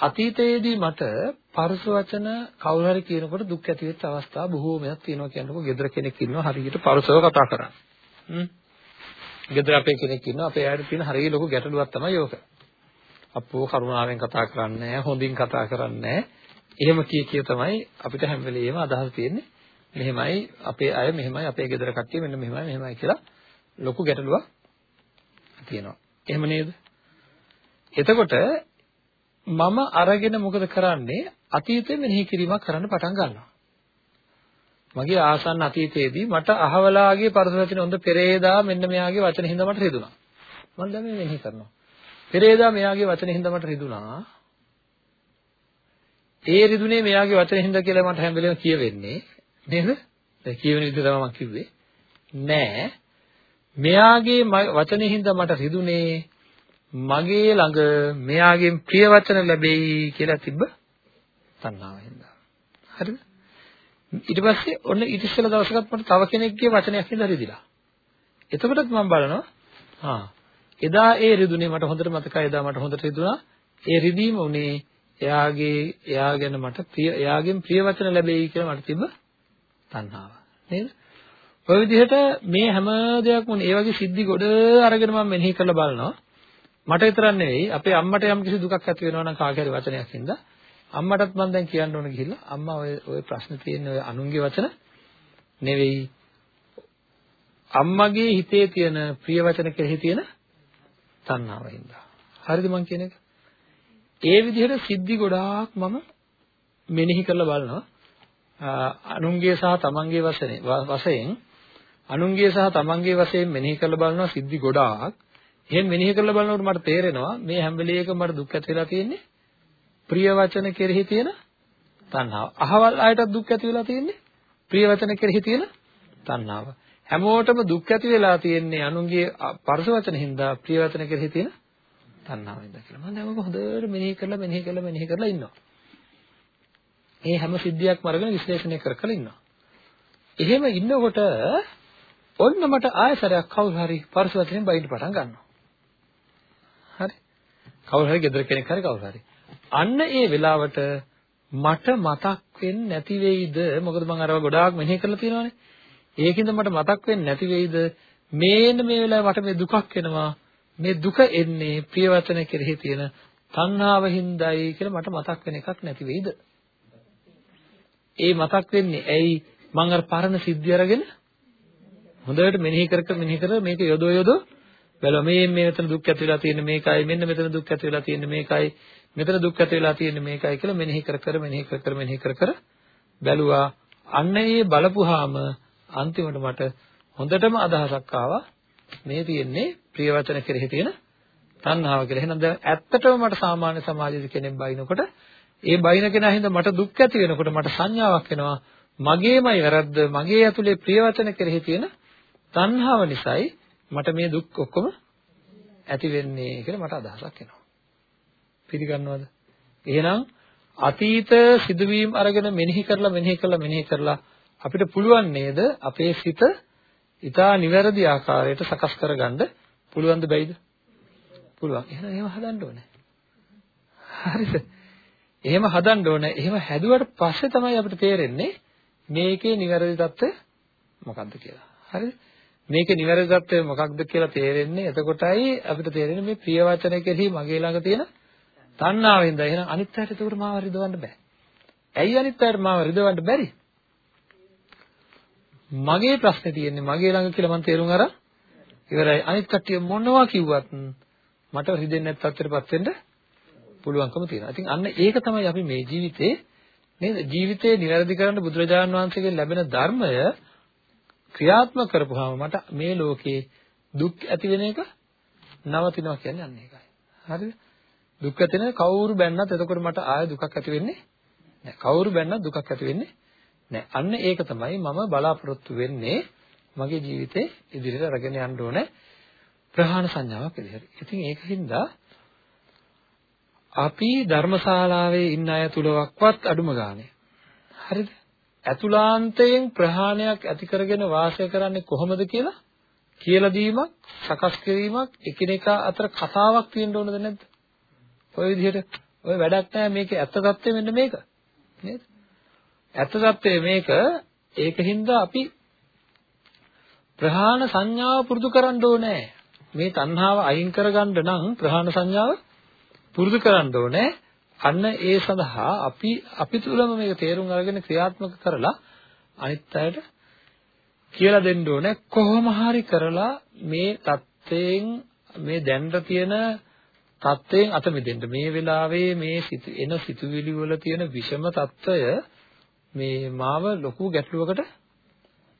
අතීතයේදී මට පරස වචන කවුරු හරි කියනකොට දුක් ඇති වෙච්ච අවස්ථා බොහෝමයක් තියෙනවා කියනකොට ගෙදර කෙනෙක් ඉන්නවා හරියට පරසව කතා කරන්නේ. හ්ම්. ගෙදර අපේ කෙනෙක් ඉන්නවා අපේ අයට තියෙන හරිය ලොකු ගැටලුවක් තමයි ඕක. අපෝ කරුණාවෙන් කතා කරන්නේ නැහැ, හොඳින් කතා කරන්නේ නැහැ. එහෙම කිය කිය තමයි අපිට හැම වෙලෙම අදහස් තියෙන්නේ. මෙහෙමයි අපේ අය මෙහෙමයි අපේ ගෙදර කට්ටිය මෙන්න මෙහෙමයි මෙහෙමයි කියලා ලොකු ගැටලුවක් තියෙනවා. එහෙම නේද? එතකොට මම අරගෙන මොකද කරන්නේ? අතීතෙ මෙනෙහි කිරීමක් කරන්න පටන් ගන්නවා. මගේ ආසන්න අතීතයේදී මට අහවලාගේ පරසවචන හොඳ පෙරේදා මෙන්න මෙයාගේ වචන හින්දා මට රිදුනා. මම දැන් මේ මෙනෙහි කරනවා. පෙරේදා මෙයාගේ වචන හින්දා මට රිදුනා. ඒ රිදුනේ මෙයාගේ වචන හින්දා කියලා මට හැම වෙලේම කියවෙන්නේ. නේද? දැන් කියවෙන විදිහ තමයි මම කිව්වේ. නෑ. මෙයාගේ වචනේ හින්දා මට රිදුනේ මගේ ළඟ මෙයාගෙන් ප්‍රිය වචන ලැබෙයි කියලා තිබ්බ තණ්හාව හින්දා. හරිද? ඊට පස්සේ ඔන්න ඊට ඉස්සෙල්ලා දවසකට මට තව කෙනෙක්ගේ වචනයක් හින්දා රිදිලා. එතකොටත් මම බලනවා ආ එදා ඒ රිදුනේ මට හොඳට මතකයි එදා මට හොඳට රිදුනා. ඒ රිදීම උනේ එයාගේ එයා ගැන මට ප්‍රිය එයාගෙන් ප්‍රිය වචන ලැබෙයි කියලා මට තිබ්බ තණ්හාව නේද? ඔය විදිහට මේ හැම දෙයක්ම ඒ වගේ සිද්ධි ගොඩ අරගෙන මම මෙනෙහි කරලා බලනවා. මට විතරක් නෙවෙයි අපේ අම්මට යම් කිසි දුකක් ඇති වෙනවා නම් කාගේ හරි වචනයක් හින්දා අම්මටත් මම දැන් කියන්න ඕන ගිහිල්ලා අම්මා ඔය ඔය ප්‍රශ්න තියෙන ඔය අනුන්ගේ වචන නෙවෙයි අම්මගේ හිතේ තියෙන ප්‍රිය වචන කෙරෙහි තියෙන තණ්හාව හින්දා. හරිද මං කියන එක? ඒ විදිහට සිද්ධි ගොඩාක් මම මෙනෙහි කරලා බලනවා. අනුන්ගේ සහ තමන්ගේ වශයෙන් අනුන්ගේ සහ තමන්ගේ වශයෙන් මෙනෙහි කරලා බලනවා සිද්ධි ගොඩාක්. එහෙන් මෙනෙහි කරලා බලනකොට මට තේරෙනවා මේ හැම වෙලේකම මට දුක් ඇති වෙලා තියෙන්නේ ප්‍රිය වචන කෙරෙහි තියෙන තණ්හාව. අහවල් අයටත් දුක් ඇති වෙලා තියෙන්නේ ප්‍රිය වචන කෙරෙහි තියෙන තණ්හාව. හැමෝටම දුක් ඇති වෙලා තියෙන්නේ අනුන්ගේ පරස වචන හින්දා ප්‍රිය වචන කෙරෙහි තියෙන තණ්හාවෙන්ද කියලා. මම දැන් ඔක හොඳට මෙනෙහි කරලා මෙනෙහි කරලා මෙනෙහි කරලා ඉන්නවා. මේ හැම සිද්ධියක්ම අරගෙන විශ්ලේෂණය කර කර ඉන්නවා. එහෙම ඉන්නකොට ඔන්න මට ආයසරයක් කවුරු හරි පරිස වචනෙන් බයින්න පටන් ගන්නවා. හරි. කවුරු හරි ගෙදර කෙනෙක් හරි කවුරු හරි. අන්න ඒ වෙලාවට මට මතක් වෙන්නේ නැති වෙයිද? මොකද මම අරව ගොඩාක් මෙනෙහි කරලා තියෙනවානේ. ඒකින්ද මට මතක් වෙන්නේ නැති වෙයිද? මේන්න මේ වෙලාවේ මට මේ දුකක් එනවා. මේ දුක එන්නේ ප්‍රියවචන කෙරෙහි තියෙන තණ්හාව හින්දායි කියලා මට මතක් වෙන එකක් නැති වෙයිද? ඒ මතක් වෙන්නේ ඇයි මං අර පරණ සිද්ධි අරගෙන හොඳට මෙනෙහි කර කර මෙනෙහි කර මේක යොදෝ යොදෝ බැලුවා මේ මේ මෙතන දුක් ඇති වෙලා තියෙන්නේ මේකයි මෙන්න මෙතන දුක් ඇති වෙලා තියෙන්නේ මේකයි මෙතන දුක් ඇති වෙලා තියෙන්නේ මේකයි කියලා මෙනෙහි කර කර මෙනෙහි කර කර මෙනෙහි කර කර බැලුවා අන්න ඒ බලපුවාම අන්තිමට මට හොඳටම අදහසක් ආවා මේ තියෙන්නේ ප්‍රිය වචන කෙරෙහි තියෙන තණ්හාව කියලා. එහෙනම් දැන් ඇත්තටම මට සාමාන්‍ය සමාජයේ කෙනෙක් බයිනකොට ඒ බයින කෙනා හින්දා මට දුක් ඇති වෙනකොට මට සංඥාවක් එනවා මගේමයි වැරද්ද මගේ ඇතුලේ ප්‍රිය වචන කෙරෙහි තියෙන තණ්හාව නිසායි මට මේ දුක් ඔක්කොම ඇති වෙන්නේ කියලා මට අදහසක් එනවා. පිළිගන්නවද? එහෙනම් අතීත සිදුවීම් අරගෙන මෙනෙහි කරලා මෙනෙහි කරලා මෙනෙහි කරලා අපිට පුළුවන් නේද අපේ සිත ඊටා නිවැරදි ආකාරයට සකස් කරගන්න පුළුවන්ද බැයිද? පුළුවන්. එහෙනම් එහෙම හදන්න ඕනේ. හරිද? එහෙම හදන්න ඕනේ. එහෙම හැදුවට පස්සේ තමයි අපිට තේරෙන්නේ මේකේ නිවැරදි தත්ත්වය මොකක්ද කියලා. හරිද? මේකේ නිවැරදි தත්ත්වය මොකක්ද කියලා තේරෙන්නේ එතකොටයි අපිට තේරෙන්නේ මේ ප්‍රිය වචන කෙරෙහි මගේ ළඟ තියෙන තණ්හාවෙන්ද. එහෙනම් අනිත් පැයට ඒකට මාව රිදවන්න බෑ. ඇයි අනිත් පැයට මාව රිදවන්න බැරි? මගේ ප්‍රශ්නේ තියෙන්නේ මගේ ළඟ කියලා මම තේරුම් අරන් ඉවරයි. අනිත් කට්ටිය මොනවා කිව්වත් මට රිදෙන්නේ නැත් තත්ත්වයටපත් වෙන්න පුළුවන්කම තියෙනවා. ඉතින් අන්න ඒක තමයි අපි මේ ජීවිතේ නේද? ජීවිතේ નિවැරදි කරන්න බුදුරජාණන් වහන්සේගෙන් ලැබෙන ධර්මය ක්‍රියාත්මක කරපුවාම මට මේ ලෝකේ දුක් ඇති වෙන එක නවතිනවා කියන්නේ අන්න ඒකයි. හරිද? දුක් ඇති වෙන කවුරු බැන්නත් එතකොට මට ආය දුකක් ඇති වෙන්නේ නැහැ. කවුරු බැන්නත් දුකක් ඇති වෙන්නේ නැහැ. අන්න ඒක තමයි මම බලාපොරොත්තු වෙන්නේ මගේ ජීවිතේ ඉදිරියට අරගෙන යන්න ඕනේ ප්‍රහාණ සංඥාවක් විදිහට. ඉතින් ඒකින්ද අපි ධර්මශාලාවේ ඉන්න අය තුලවත් අඩුම ගානේ. හරිද? ඇතුලාන්තයෙන් ප්‍රහාණයක් ඇති කරගෙන වාසය කරන්නේ කොහොමද කියලා කියලා දීමක්, සකස් කිරීමක්, එකිනෙකා අතර කතාවක් තියෙන්න ඕනද නැද්ද? ඔය විදිහට ඔය වැඩක් නැහැ මේක ඇත්ත தත්ත්වය මෙන්න මේක. නේද? ඇත්ත தත්ත්වය මේක ඒකින්ද අපි ප්‍රහාණ සංඥාව පුරුදු කරන්න ඕනේ. මේ තණ්හාව අයින් කරගන්න නම් ප්‍රහාණ සංඥාව පුරුදු කරන්න ඕනේ. අන්න ඒ සඳහා අපි අපි තුලම මේක තේරුම් අරගෙන ක්‍රියාත්මක කරලා අනිත් අයට කියලා දෙන්න ඕනේ කොහොම හරි කරලා මේ தත්ත්වයෙන් මේ දැන්න තියෙන තත්වයෙන් අත මිදෙන්න. මේ වෙලාවේ මේ එන සිතුවිලි වල තියෙන විෂම తত্ত্বය මේ මාව ලොකු ගැටලුවකට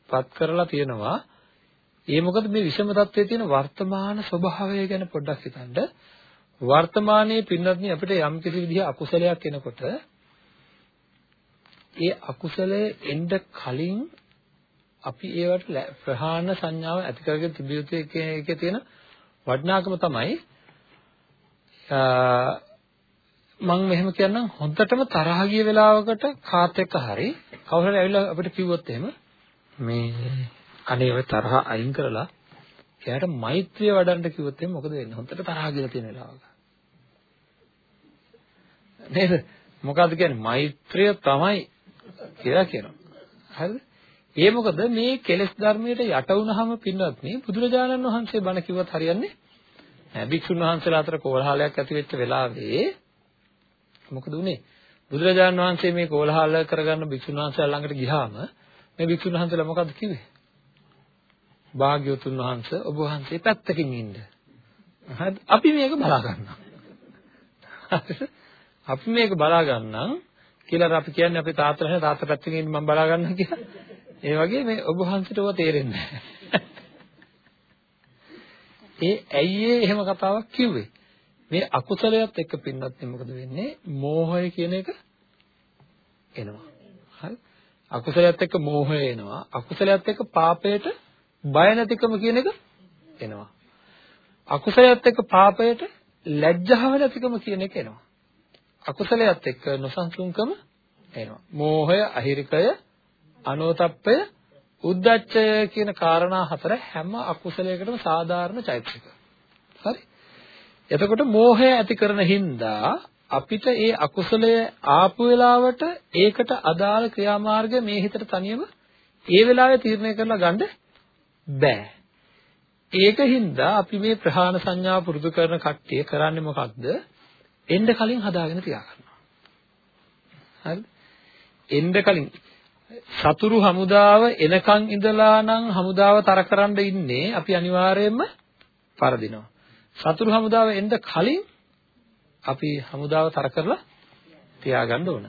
පත් කරලා තියෙනවා. ඒ මොකද මේ විෂම తত্ত্বයේ තියෙන වර්තමාන ස්වභාවය ගැන පොඩ්ඩක් හිතන්න. වර්තමානයේ පින්නත්නි අපිට යම් කිසි විදිහ අකුසලයක් එනකොට ඒ අකුසලයේ එන්න කලින් අපි ඒවට ප්‍රහාණ සංඥාව ඇති කරගෙන තිබිය යුතු එකේ තියෙන වටිනාකම තමයි මම මෙහෙම කියන්නම් හොඳටම තරහ ගිය වෙලාවකට කාත් එක්ක හරි කවුරු හරි ඇවිල්ලා අපිට කිව්වොත් එහෙම මේ අනේ ඔය තරහ අයින් කරලා එයාට මෛත්‍රිය වඩන්න කිව්වොත් එහෙනම් මොකද වෙන්නේ? හොඳට තරහ ගිලා තියෙන වෙලාවක. නේද? මොකද්ද කියන්නේ? මෛත්‍රිය තමයි කියලා කියනවා. හරිද? ඒ මොකද මේ කෙලෙස් ධර්මයට යට වුණාම පින්වත් මේ බුදුරජාණන් වහන්සේ බණ කිව්වත් හරියන්නේ නැහැ. භික්ෂුන් වහන්සේලා අතර කෝලහලයක් ඇති වෙච්ච වෙලාවේ මොකද උනේ? බුදුරජාණන් වහන්සේ මේ කෝලහල කරගන්න භික්ෂුන් වහන්සේලා ළඟට ගියාම මේ භික්ෂුන් වහන්සේලා මොකද්ද කිව්වේ? භාග්‍යවතුන් වහන්සේ ඔබ වහන්සේ පැත්තකින් ඉන්න. හරිද? අපි මේක බලා ගන්නවා. අපි මේක බලා ගන්නම් කියලා අපි කියන්නේ අපේ තාත්තා නැහැ තාත්තා පැත්තකින් ඉන්න මම බලා ගන්නම් කියලා. ඒ වගේ මේ ඔබ වහන්සේට ඔබ තේරෙන්නේ ඒ ඇයි එහෙම කතාවක් කිව්වේ? මේ අකුසලයක් එක්ක පින්නත් මොකද වෙන්නේ? මෝහය කියන එක එනවා. හරි? අකුසලයක් එක්ක මෝහය එනවා. අකුසලයක් එක්ක පාපයට බය නැතිකම කියන එක එනවා. අකුසලයට එක්ක පාපයට ලැජ්ජාව නැතිකම කියන එක එනවා. අකුසලයට එක්ක නොසන්සුන්කම එනවා. මෝහය, අහිරිකය, අනෝතප්පය, උද්දච්චය කියන කාරණා හතර හැම අකුසලයකටම සාධාරණ චෛතසික. හරි? එතකොට මෝහය ඇති කරන හින්දා අපිට ඒ අකුසලය ආපු වෙලාවට ඒකට අදාළ ක්‍රියාමාර්ග මේ හිතට තනියම ඒ වෙලාවේ තීරණය කරලා ගන්න බෑ. ඒකින්ද අපි මේ ප්‍රහාණ සංඥාව පුරුදු කරන කට්ටිය කරන්නේ මොකක්ද? එන්න කලින් හදාගෙන තියාගන්නවා. හරිද? එන්න කලින් සතුරු හමුදාව එනකන් ඉඳලා නම් හමුදාව තරකරන්න ඉන්නේ අපි අනිවාර්යයෙන්ම පරදිනවා. සතුරු හමුදාව එන්න කලින් අපි හමුදාව තර කරලා තියාගන්න ඕන.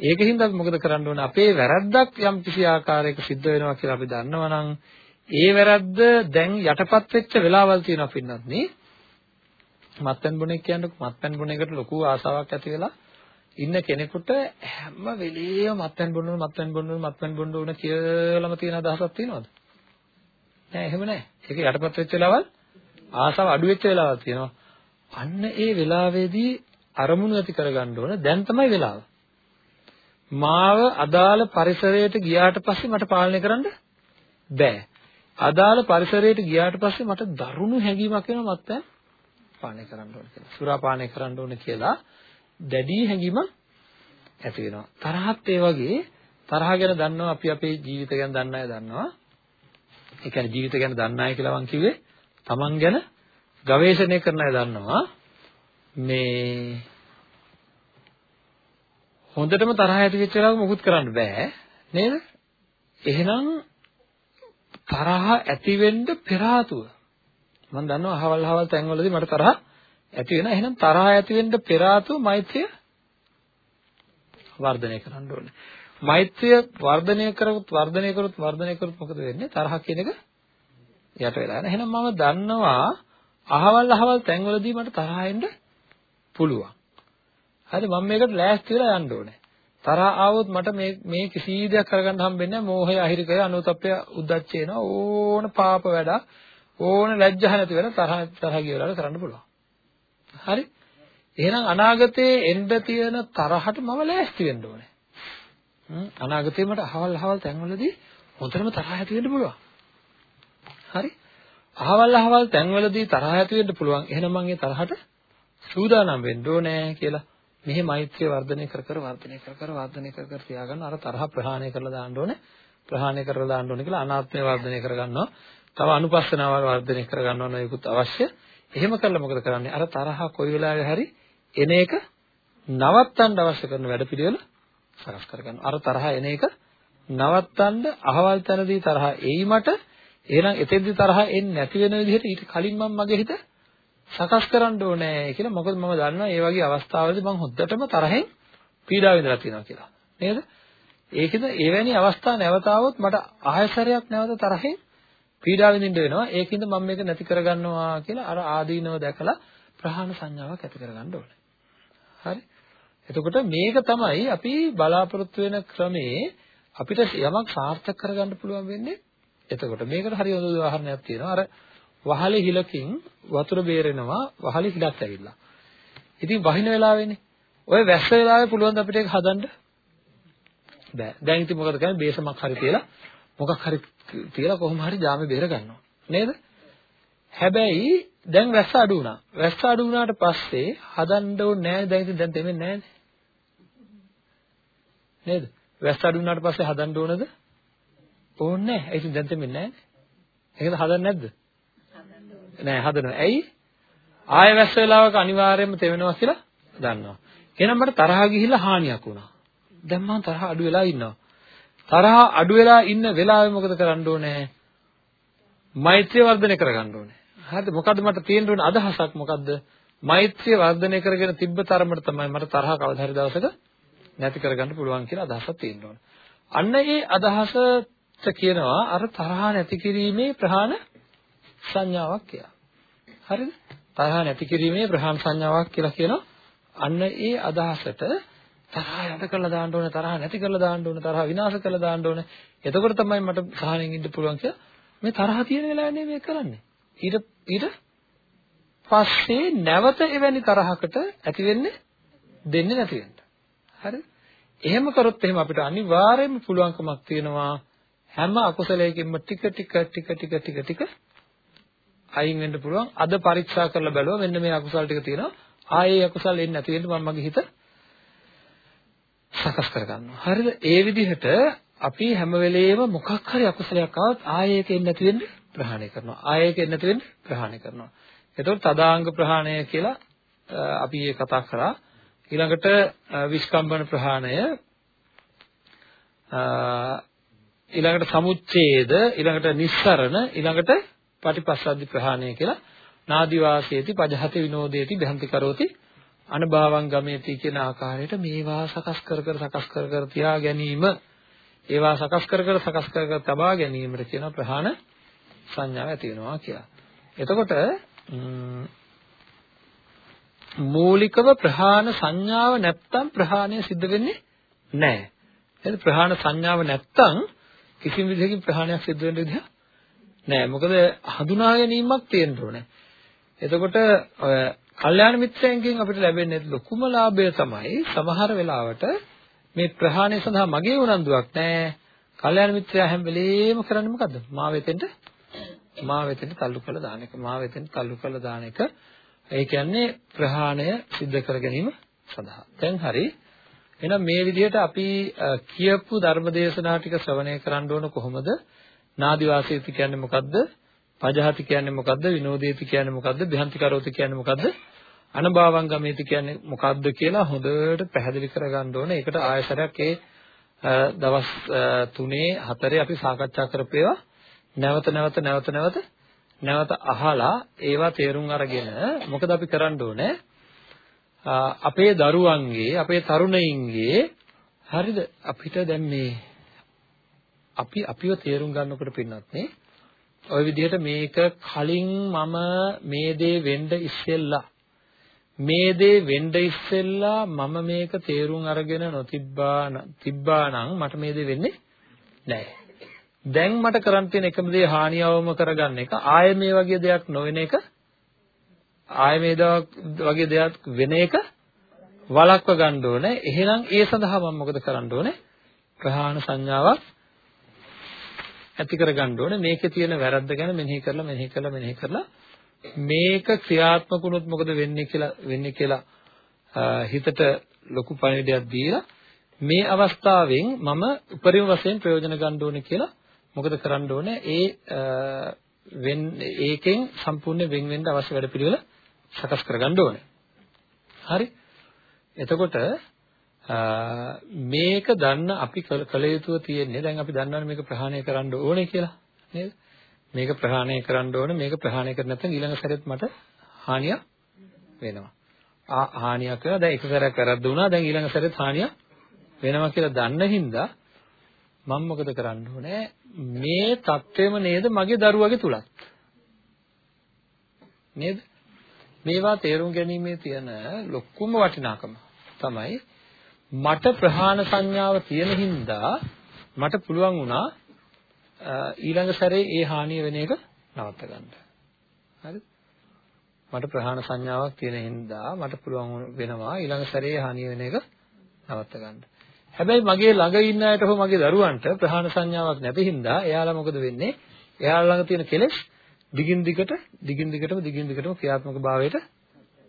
ඒකෙන්ද අපි මොකද කරන්න ඕන? අපේ වැරද්දක් යම් කිසි ආකාරයක සිද්ධ වෙනවා කියලා අපි දන්නවනම් ඒ වැරද්ද දැන් යටපත් වෙච්ච වෙලාවල් තියෙනවා පින්නත් නේ. මත්පැන් බොන එක කියන්නේ මත්පැන් බොන එකට ලොකු ආසාවක් ඇති වෙලා ඉන්න කෙනෙකුට හැම වෙලේම මත්පැන් බොන්න ඕන මත්පැන් බොන්න ඕන මත්පැන් බොන්න ඕන කියලාම තියෙන අදහසක් තියෙනවද? නෑ එහෙම නෑ. ඒක යටපත් වෙච්ච වෙලාවල් ආසාව අඩු වෙච්ච වෙලාවල් තියෙනවා. අන්න ඒ වෙලාවේදී අරමුණු ඇති කරගන්න ඕන දැන් තමයි වෙලාව. මාව අදාළ පරිසරයට ගියාට පස්සේ මට පාලනය කරන්න බෑ. අදාළ පරිසරයට ගියාට පස්සේ මට දරුණු හැඟීමක් එනවා මත්පැන් පානය කරන්න ඕන කියලා. සුරා පානය කරන්න ඕන කියලා දැඩි හැඟීමක් ඇති වෙනවා. තරහත් ඒ වගේ තරහ ගැන දන්නවා අපි අපේ ජීවිත ගැන දන්න අය දන්නවා. ඒ කියන්නේ ජීවිත ගැන දන්න අය කියලා මං කිව්වේ තමන් ගැන ගවේෂණය කරන අය දන්නවා මේ හොඳටම තරහ ඇති වෙච්ච වෙලාවක මොකුත් කරන්න බෑ නේද? එහෙනම් තරහ ඇති වෙන්න පෙර ආතුව මම දන්නවා අහවල් අහවල් තැන්වලදී මට තරහ ඇති වෙනවා. එහෙනම් තරහ ඇති වෙන්න පෙර ආතුව මෛත්‍රිය වර්ධනය කරන්න ඕනේ. මෛත්‍රිය වර්ධනය කරොත් වර්ධනය කරොත් වර්ධනය කරොත් මොකද වෙන්නේ? තරහ කියන එක යට වෙලා යනවා. එහෙනම් මම දන්නවා අහවල් අහවල් තැන්වලදී මට තරහ එන්න පුළුවන්. හරි මම මේකට ලෑස්ති වෙලා යන්න ඕනේ. තරහ ආවොත් මට මේ මේ කිසි දෙයක් කරගන්න හම්බෙන්නේ නැහැ. මෝහය අහිරිකය අනුතප්පය උද්දච්ච එනවා. ඕන පාප වැඩ ඕන ලැජ්ජහ නැති වෙන තරහ තරහ ගියවලා කරන්න පුළුවන්. හරි? එහෙනම් අනාගතේ එන්න තියෙන තරහට මම ලෑස්ති වෙන්න ඕනේ. අනාගතේ මට අහවල් අහවල් තැන්වලදී හොඳටම තරහ ඇති වෙන්න පුළුවන්. හරි? අහවල් අහවල් තැන්වලදී තරහ ඇති වෙන්න පුළුවන්. එහෙනම් මම ඒ තරහට සූදානම් වෙන්න ඕනේ කියලා මෙහි මෛත්‍රිය වර්ධනය කර කර වර්ධනය කර කර වර්ධනය කර කර තියාගන්න අර තරහ ප්‍රහාණය කරලා දාන්න ඕනේ. ප්‍රහාණය කරලා දාන්න ඕනේ කියලා අනාත්මය වර්ධනය කරගන්නවා. තව අනුපස්සනාව වර්ධනය කරගන්නවා නේකුත් අවශ්‍ය. එහෙම කළා මොකද කරන්නේ? අර තරහ කොයි වෙලාවෙ හරි එන එක නවත්තන්න අවශ්‍ය කරන වැඩපිළිවෙල සකස් කරගන්නවා. අර තරහ එන එක නවත්තන්න අහවල් තැනදී තරහ එයි මට එහෙනම් එතෙන්දි තරහ එන්නේ නැති වෙන විදිහට ඊට කලින් මම මගේ හිත සකස් කරන්න ඕනේ කියලා මොකද මම දන්නවා මේ වගේ අවස්ථාවලදී මම හොද්දටම තරහෙන් පීඩාව විඳලා තියෙනවා කියලා නේද ඒකද එවැනි අවස්ථා නැවතාවොත් මට ආයසරයක් නැවත තරහෙන් පීඩාව විඳින්න වෙනවා ඒකින්ද මම මේක නැති කරගන්නවා කියලා අර ආදීනව දැකලා ප්‍රහාණ සංඥාවක් ඇති කරගන්න ඕනේ හරි එතකොට මේක තමයි අපි බලාපොරොත්තු වෙන ක්‍රමේ අපිට යමක් සාර්ථක කරගන්න පුළුවන් වෙන්නේ එතකොට මේකට හරි හොඳ උදාහරණයක් තියෙනවා. අර වහලේ හිලකින් වතුර බේරෙනවා වහලේ හිලක් ඇවිල්ලා. ඉතින් වහින වෙලාවෙනේ. ඔය වැස්ස වෙලාවේ පුළුවන් අපිට ඒක හදන්න බෑ. දැන් ඉතින් මොකද කරන්නේ? බේසමක් හරි තියලා මොකක් හරි තියලා කොහොම හරි ජාමේ බේර ගන්නවා. නේද? හැබැයි දැන් වැස්ස අඩු වුණා. වැස්ස අඩු වුණාට පස්සේ හදන්න ඕනේ නැහැ. දැන් ඉතින් දැන් දෙන්නේ නැහැ නේද? වැස්ස අඩු වුණාට පස්සේ හදන්න ඕනද? ඕනේ නැහැ. ඒක දැන් තෙමෙන්නේ නැහැ. ඒකද හදන්නේ නැද්ද? නෑ හදනවා. ඇයි? ආය වැස්ස වෙලාවක අනිවාර්යයෙන්ම තෙමෙනවා කියලා දන්නවා. එහෙනම් මට තරහා ගිහිල්ලා හානියක් වුණා. දැන් මම තරහ අඩු වෙලා ඉන්නවා. තරහ අඩු වෙලා ඉන්න වෙලාවේ මොකද කරන්න ඕනේ? මෛත්‍රිය වර්ධනය කරගන්න ඕනේ. හරිද? මොකද්ද මට තියෙන්න ඕන අදහසක් මොකද්ද? මෛත්‍රිය වර්ධනය කරගෙන තිබ්බ තරමට තමයි මට තරහ කවදා හරි දවසක නැති කරගන්න පුළුවන් කියලා අදහසක් තියෙන්න ඕන. අන්න ඒ අදහස කියනවා අර තරහ නැති කිරීමේ ප්‍රහාණ සංඥාවක් කියලා. හරිද? තරහ නැති කිරීමේ ප්‍රහාණ සංඥාවක් කියලා කියනවා. අන්න ඒ අදහසට තරහ යට කරලා දාන්න ඕනේ, තරහ නැති කරලා දාන්න ඕනේ, තරහ විනාශ කරලා දාන්න ඕනේ. එතකොට තමයි මට සහනෙන් ඉන්න පුළුවන් කියලා. මේ තරහ තියෙන වෙලාවේ මේ කරන්නේ. ඊට ඊට පස්සේ නැවත එවැනි තරහකට ඇති වෙන්නේ දෙන්නේ නැති වෙන්න. හරිද? එහෙම කරොත් එහෙම අපිට අනිවාර්යයෙන්ම පුළුවන්කමක් තියෙනවා හැම අකුසලයකින්ම ටික ටික ටික ටික ටික ටික අයින් වෙන්න පුළුවන්. අද පරීක්ෂා කරලා බැලුවා මෙන්න මේ අකුසල ටික තියෙනවා. ආයේ අකුසල එන්නේ නැති වෙන්න මම මගේ හිත සකස් කරගන්නවා. හරිද? ඒ විදිහට අපි හැම වෙලේම මොකක් හරි අකුසලයක් ආවත් ආයේ ඒක එන්නේ නැති වෙන්න ප්‍රහාණය කරනවා. ආයේ ඒක එන්නේ නැති වෙන්න ප්‍රහාණය කරනවා. එතකොට තදාංග ප්‍රහාණය කියලා අපි ඒ කතා කරා. ඊළඟට විස්කම්බන ප්‍රහාණය ඊළඟට සමුච්ඡේද ඊළඟට නිස්සරණ ඊළඟට පටිපස්සද්ධි ප්‍රහාණය කියලා නාදි වාසයේති පජහති විනෝදේති බහන්ති කරෝති අනභවං ගමේති කියන ආකාරයට මේවා සකස් කර කර සකස් කර කර තියා ගැනීම ඒවා සකස් කර කර සකස් කර කර තබා ගැනීමට කියන ප්‍රහාණ සංඥාව ඇති වෙනවා කියලා. එතකොට මූලිකව ප්‍රහාණ සංඥාව නැත්තම් ප්‍රහාණය සිද්ධ වෙන්නේ නැහැ. එහෙනම් ප්‍රහාණ සංඥාව නැත්තම් කිසිම විදිහකින් ප්‍රහාණයක් සිද්ධ වෙන්න විදිහ නැහැ. මොකද හඳුනා ගැනීමක් තියෙන්න ඕනේ. එතකොට ඔය කල්යාණ මිත්‍රයන්ගෙන් අපිට ලැබෙන්නේ ලොකුම ලාභය තමයි සමහර වෙලාවට මේ ප්‍රහාණය සඳහා මගේ උනන්දුවක් නැහැ. කල්යාණ මිත්‍රයා හැම වෙලේම කරන්නේ මොකද්ද? මා වෙතෙන්ට මා වෙතෙන්ට තල්ලු කරලා දාන එක. මා වෙතෙන්ට තල්ලු කරලා දාන එක. ඒ කියන්නේ ප්‍රහාණය සිද්ධ කර ගැනීම සඳහා. දැන් හරි. එහෙනම් මේ විදිහට අපි කියපු ධර්මදේශනා ටික ශ්‍රවණය කරන්න ඕන කොහොමද? නාදි වාසීති කියන්නේ මොකද්ද? පජහති කියන්නේ මොකද්ද? විනෝදේති කියන්නේ මොකද්ද? බ්‍යහන්ති කරෝති කියන්නේ මොකද්ද? අනභවං ගමේති කියන්නේ මොකද්ද කියලා හොඳට පැහැදිලි කරගන්න ඕනේ. ඒකට ආයසරයක් ඒ දවස් 3 4 අපි සාකච්ඡා කරපේවා නැවත නැවත නැවත නැවත නැවත අහලා ඒවා තේරුම් අරගෙන මොකද අපි කරන්න ඕනේ? අපේ දරුවන්ගේ අපේ තරුණයින්ගේ හරිද අපිට දැන් මේ අපි අපිව තේරුම් ගන්නකොට පින්නත් නේ ওই විදිහට මේක කලින් මම මේ දේ වෙන්න ඉස්සෙල්ලා මේ දේ වෙන්න ඉස්සෙල්ලා මම මේක තේරුම් අරගෙන නොතිබ්බා තිබ්බා නම් මට මේ දේ වෙන්නේ නැහැ. දැන් මට කරන් තියෙන එකම දේ හානියවම කරගන්න එක ආයෙ මේ වගේ දෙයක් නොවන එක ආයෙ මේ වගේ දෙයක් වෙන එක වළක්ව ගන්න ඕනේ. එහෙනම් ඒ සඳහා මම මොකද කරන්න ඕනේ? ප්‍රහාණ සංඥාවක් ඇති කරගන්න ඕනේ. මේකේ තියෙන වැරද්ද ගැන මෙනෙහි කරලා මෙනෙහි කරලා මෙනෙහි කරලා මේක ක්‍රියාත්මක වුණොත් මොකද වෙන්නේ කියලා වෙන්නේ කියලා හිතට ලොකු පණිවිඩයක් දීලා මේ අවස්ථාවෙන් මම උපරිම වශයෙන් ප්‍රයෝජන ගන්න ඕනේ කියලා මොකද කරන්න ඕනේ ඒ වෙන් ඒකෙන් සම්පූර්ණ වෙන් වෙන්න අවශ්‍ය වැඩපිළිවෙල සකස් කරගන්න ඕනේ. හරි. එතකොට මේක දන්න අපි කළ යුතුව තියෙන්නේ දැන් අපි දන්නවනේ මේක ප්‍රහාණය කරන්න ඕනේ කියලා නේද? මේක ප්‍රහාණය කරන්න ඕනේ මේක ප්‍රහාණය කර නැත්නම් ඊළඟ සැරේත් මට හානියක් වෙනවා. ආ හානියක් වෙනවා. දැන් එක සැරයක් වැරද්ද වුණා. දැන් ඊළඟ සැරේත් හානියක් වෙනවා කියලා දන්න හින්දා මම මොකද කරන්න ඕනේ? මේ தත්වෙම නේද මගේ දරුවගේ තුලත්. නේද? මේවා තේරුම් ගැනීමේ තියෙන ලොකුම වටිනාකම තමයි මට ප්‍රහාණ සංඥාව තියෙන හින්දා මට පුළුවන් වුණා ඊළඟ සැරේ ඒ හානිය වෙන එක නවත්ත ගන්න. හරිද? මට ප්‍රහාණ සංඥාවක් තියෙන හින්දා මට පුළුවන් වෙනවා ඊළඟ සැරේ හානිය වෙන එක නවත්ත ගන්න. හැබැයි මගේ ළඟ ඉන්න අයට හෝ මගේ දරුවන්ට ප්‍රහාණ සංඥාවක් නැති හින්දා එයාලා මොකද වෙන්නේ? එයාලා ළඟ තියෙන කෙලෙස් දිගින් දිගට දිගින් දිගටම දිගින් දිගටම ක්‍රියාත්මක භාවයට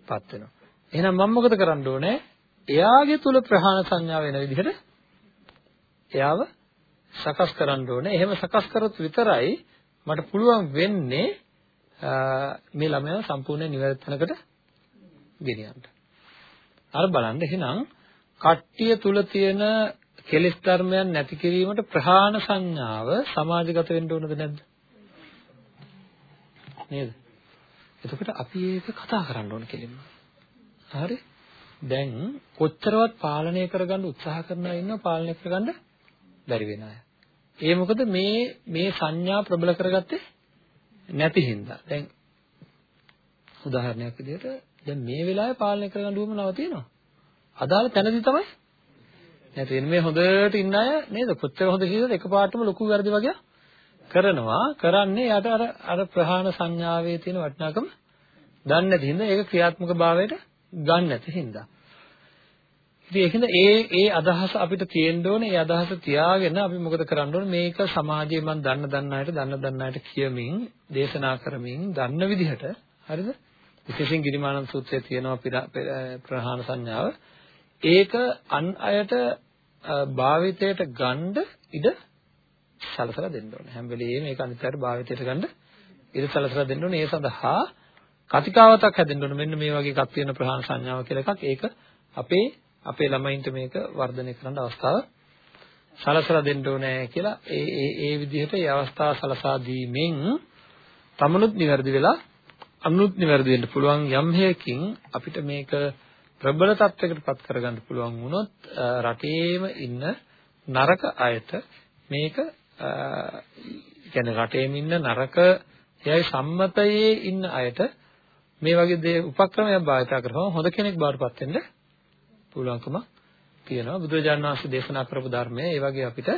පත් වෙනවා. එහෙනම් මම මොකද කරන්න ඕනේ? එයාගේ තුල ප්‍රහාණ සංඥා වෙන විදිහට එයාව සකස් කරන්න ඕනේ. එහෙම සකස් කරොත් විතරයි මට පුළුවන් වෙන්නේ මේ ළමයා සම්පූර්ණ නිවැරදි තැනකට ගෙනියන්න. අර බලන්න එහෙනම් කට්ටිය තුල තියෙන කෙලෙස් ධර්මයන් නැති කිරීමට ප්‍රහාණ සංඥාව සමාජගත වෙන්න ඕනද නැද්ද? නේද? එතකොට අපි ඒක කතා කරන්න ඕන කෙලින්ම. හරි? දැන් කොච්චරවත් පාලනය කරගන්න උත්සාහ කරන අය ඉන්නවා පාලනය කරගන්න බැරි වෙන අය. ඒ මොකද මේ මේ සංඥා ප්‍රබල කරගත්තේ නැති හින්දා. දැන් උදාහරණයක් විදිහට දැන් මේ වෙලාවේ පාලනය කරගන්න උවමනාව තියෙනවා. අදාළ තැනදී තමයි නැති වෙන්නේ. මේ හොඳට ඉන්න අය නේද? කොච්චර හොඳ කීයද එකපාරටම ලොකු වැරදි වගේ කරනවා. කරන්නේ යට අර අර ප්‍රහාණ සංඥාවේ තියෙන වටිනාකම දන්නේ නැති හින්දා ඒක ක්‍රියාත්මක භාවයට ගන්න නැති හින්දා. ඉතින් ඒකින්ද ඒ ඒ අදහස අපිට තියෙන්න ඕනේ. ඒ අදහස තියාගෙන අපි මොකද කරන්න ඕනේ? මේක සමාජයේ මම දන්න දන්න අයට දන්න දන්න අයට කියමින් දේශනා කරමින් දන්න විදිහට හරිද? විශේෂයෙන් ගිරිමානන්ද සූත්‍රයේ තියෙනවා ප්‍රහාණ සංඥාව. ඒක අන් අයට භාවිතයට ගන්න ඉඩ සලසලා දෙන්න ඕනේ. හැම වෙලෙම මේක අනිත් අයට භාවිතයට ගන්න ඉඩ සලසලා දෙන්න ඕනේ. ඒ සඳහා කතිකාවතක් හැදෙන්න ඕනේ. මෙන්න මේ වගේ එකක් තියෙන ප්‍රහාණ සංඥාව කියලා එකක්. ඒක අපේ අපේ ළමයින්ට මේක වර්ධනය කරන්න අවස්ථාව සලසලා දෙන්න ඕනේ කියලා ඒ ඒ ඒ විදිහට ඒ අවස්ථාව සලසා දීමෙන් තමනුත් නිවැරදි වෙලා අනුත් නිවැරදි වෙන්න පුළුවන් යම් හේකින් අපිට මේක ප්‍රබල තත්වයකට පත් කරගන්න පුළුවන් වුණොත් රටේම ඉන්න නරක අයට මේක කියන්නේ රටේම ඉන්න නරක එයයි සම්මතයේ ඉන්න අයට මේ වගේ දේ උපක්‍රමයක් භාවිත කරපුවම හොඳ කෙනෙක් බවට පත් වෙන්න පුළුවන්කම තියෙනවා බුදුරජාණන් වහන්සේ දේශනා කරපු ධර්මය ඒ වගේ අපිට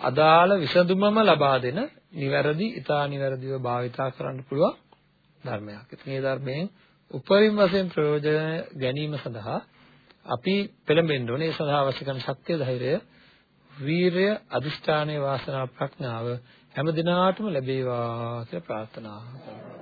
අදාළ විසඳුමම ලබා දෙන නිවැරදි, ඊටා නිවැරදිව භාවිතා කරන්න පුළුවන් ධර්මයක්. ඉතින් මේ ධර්මයෙන් උපරිම වශයෙන් ප්‍රයෝජන ගැනීම සඳහා අපි පෙළඹෙන්න ඕනේ. ඒ සඳහා අවශ්‍ය කරන ශක්තිය, ධෛර්යය, වීරය, අදිෂ්ඨානය, වාසනාව, ප්‍රඥාව හැම දිනාටම ලැබේවා කියලා ප්‍රාර්ථනා කරනවා.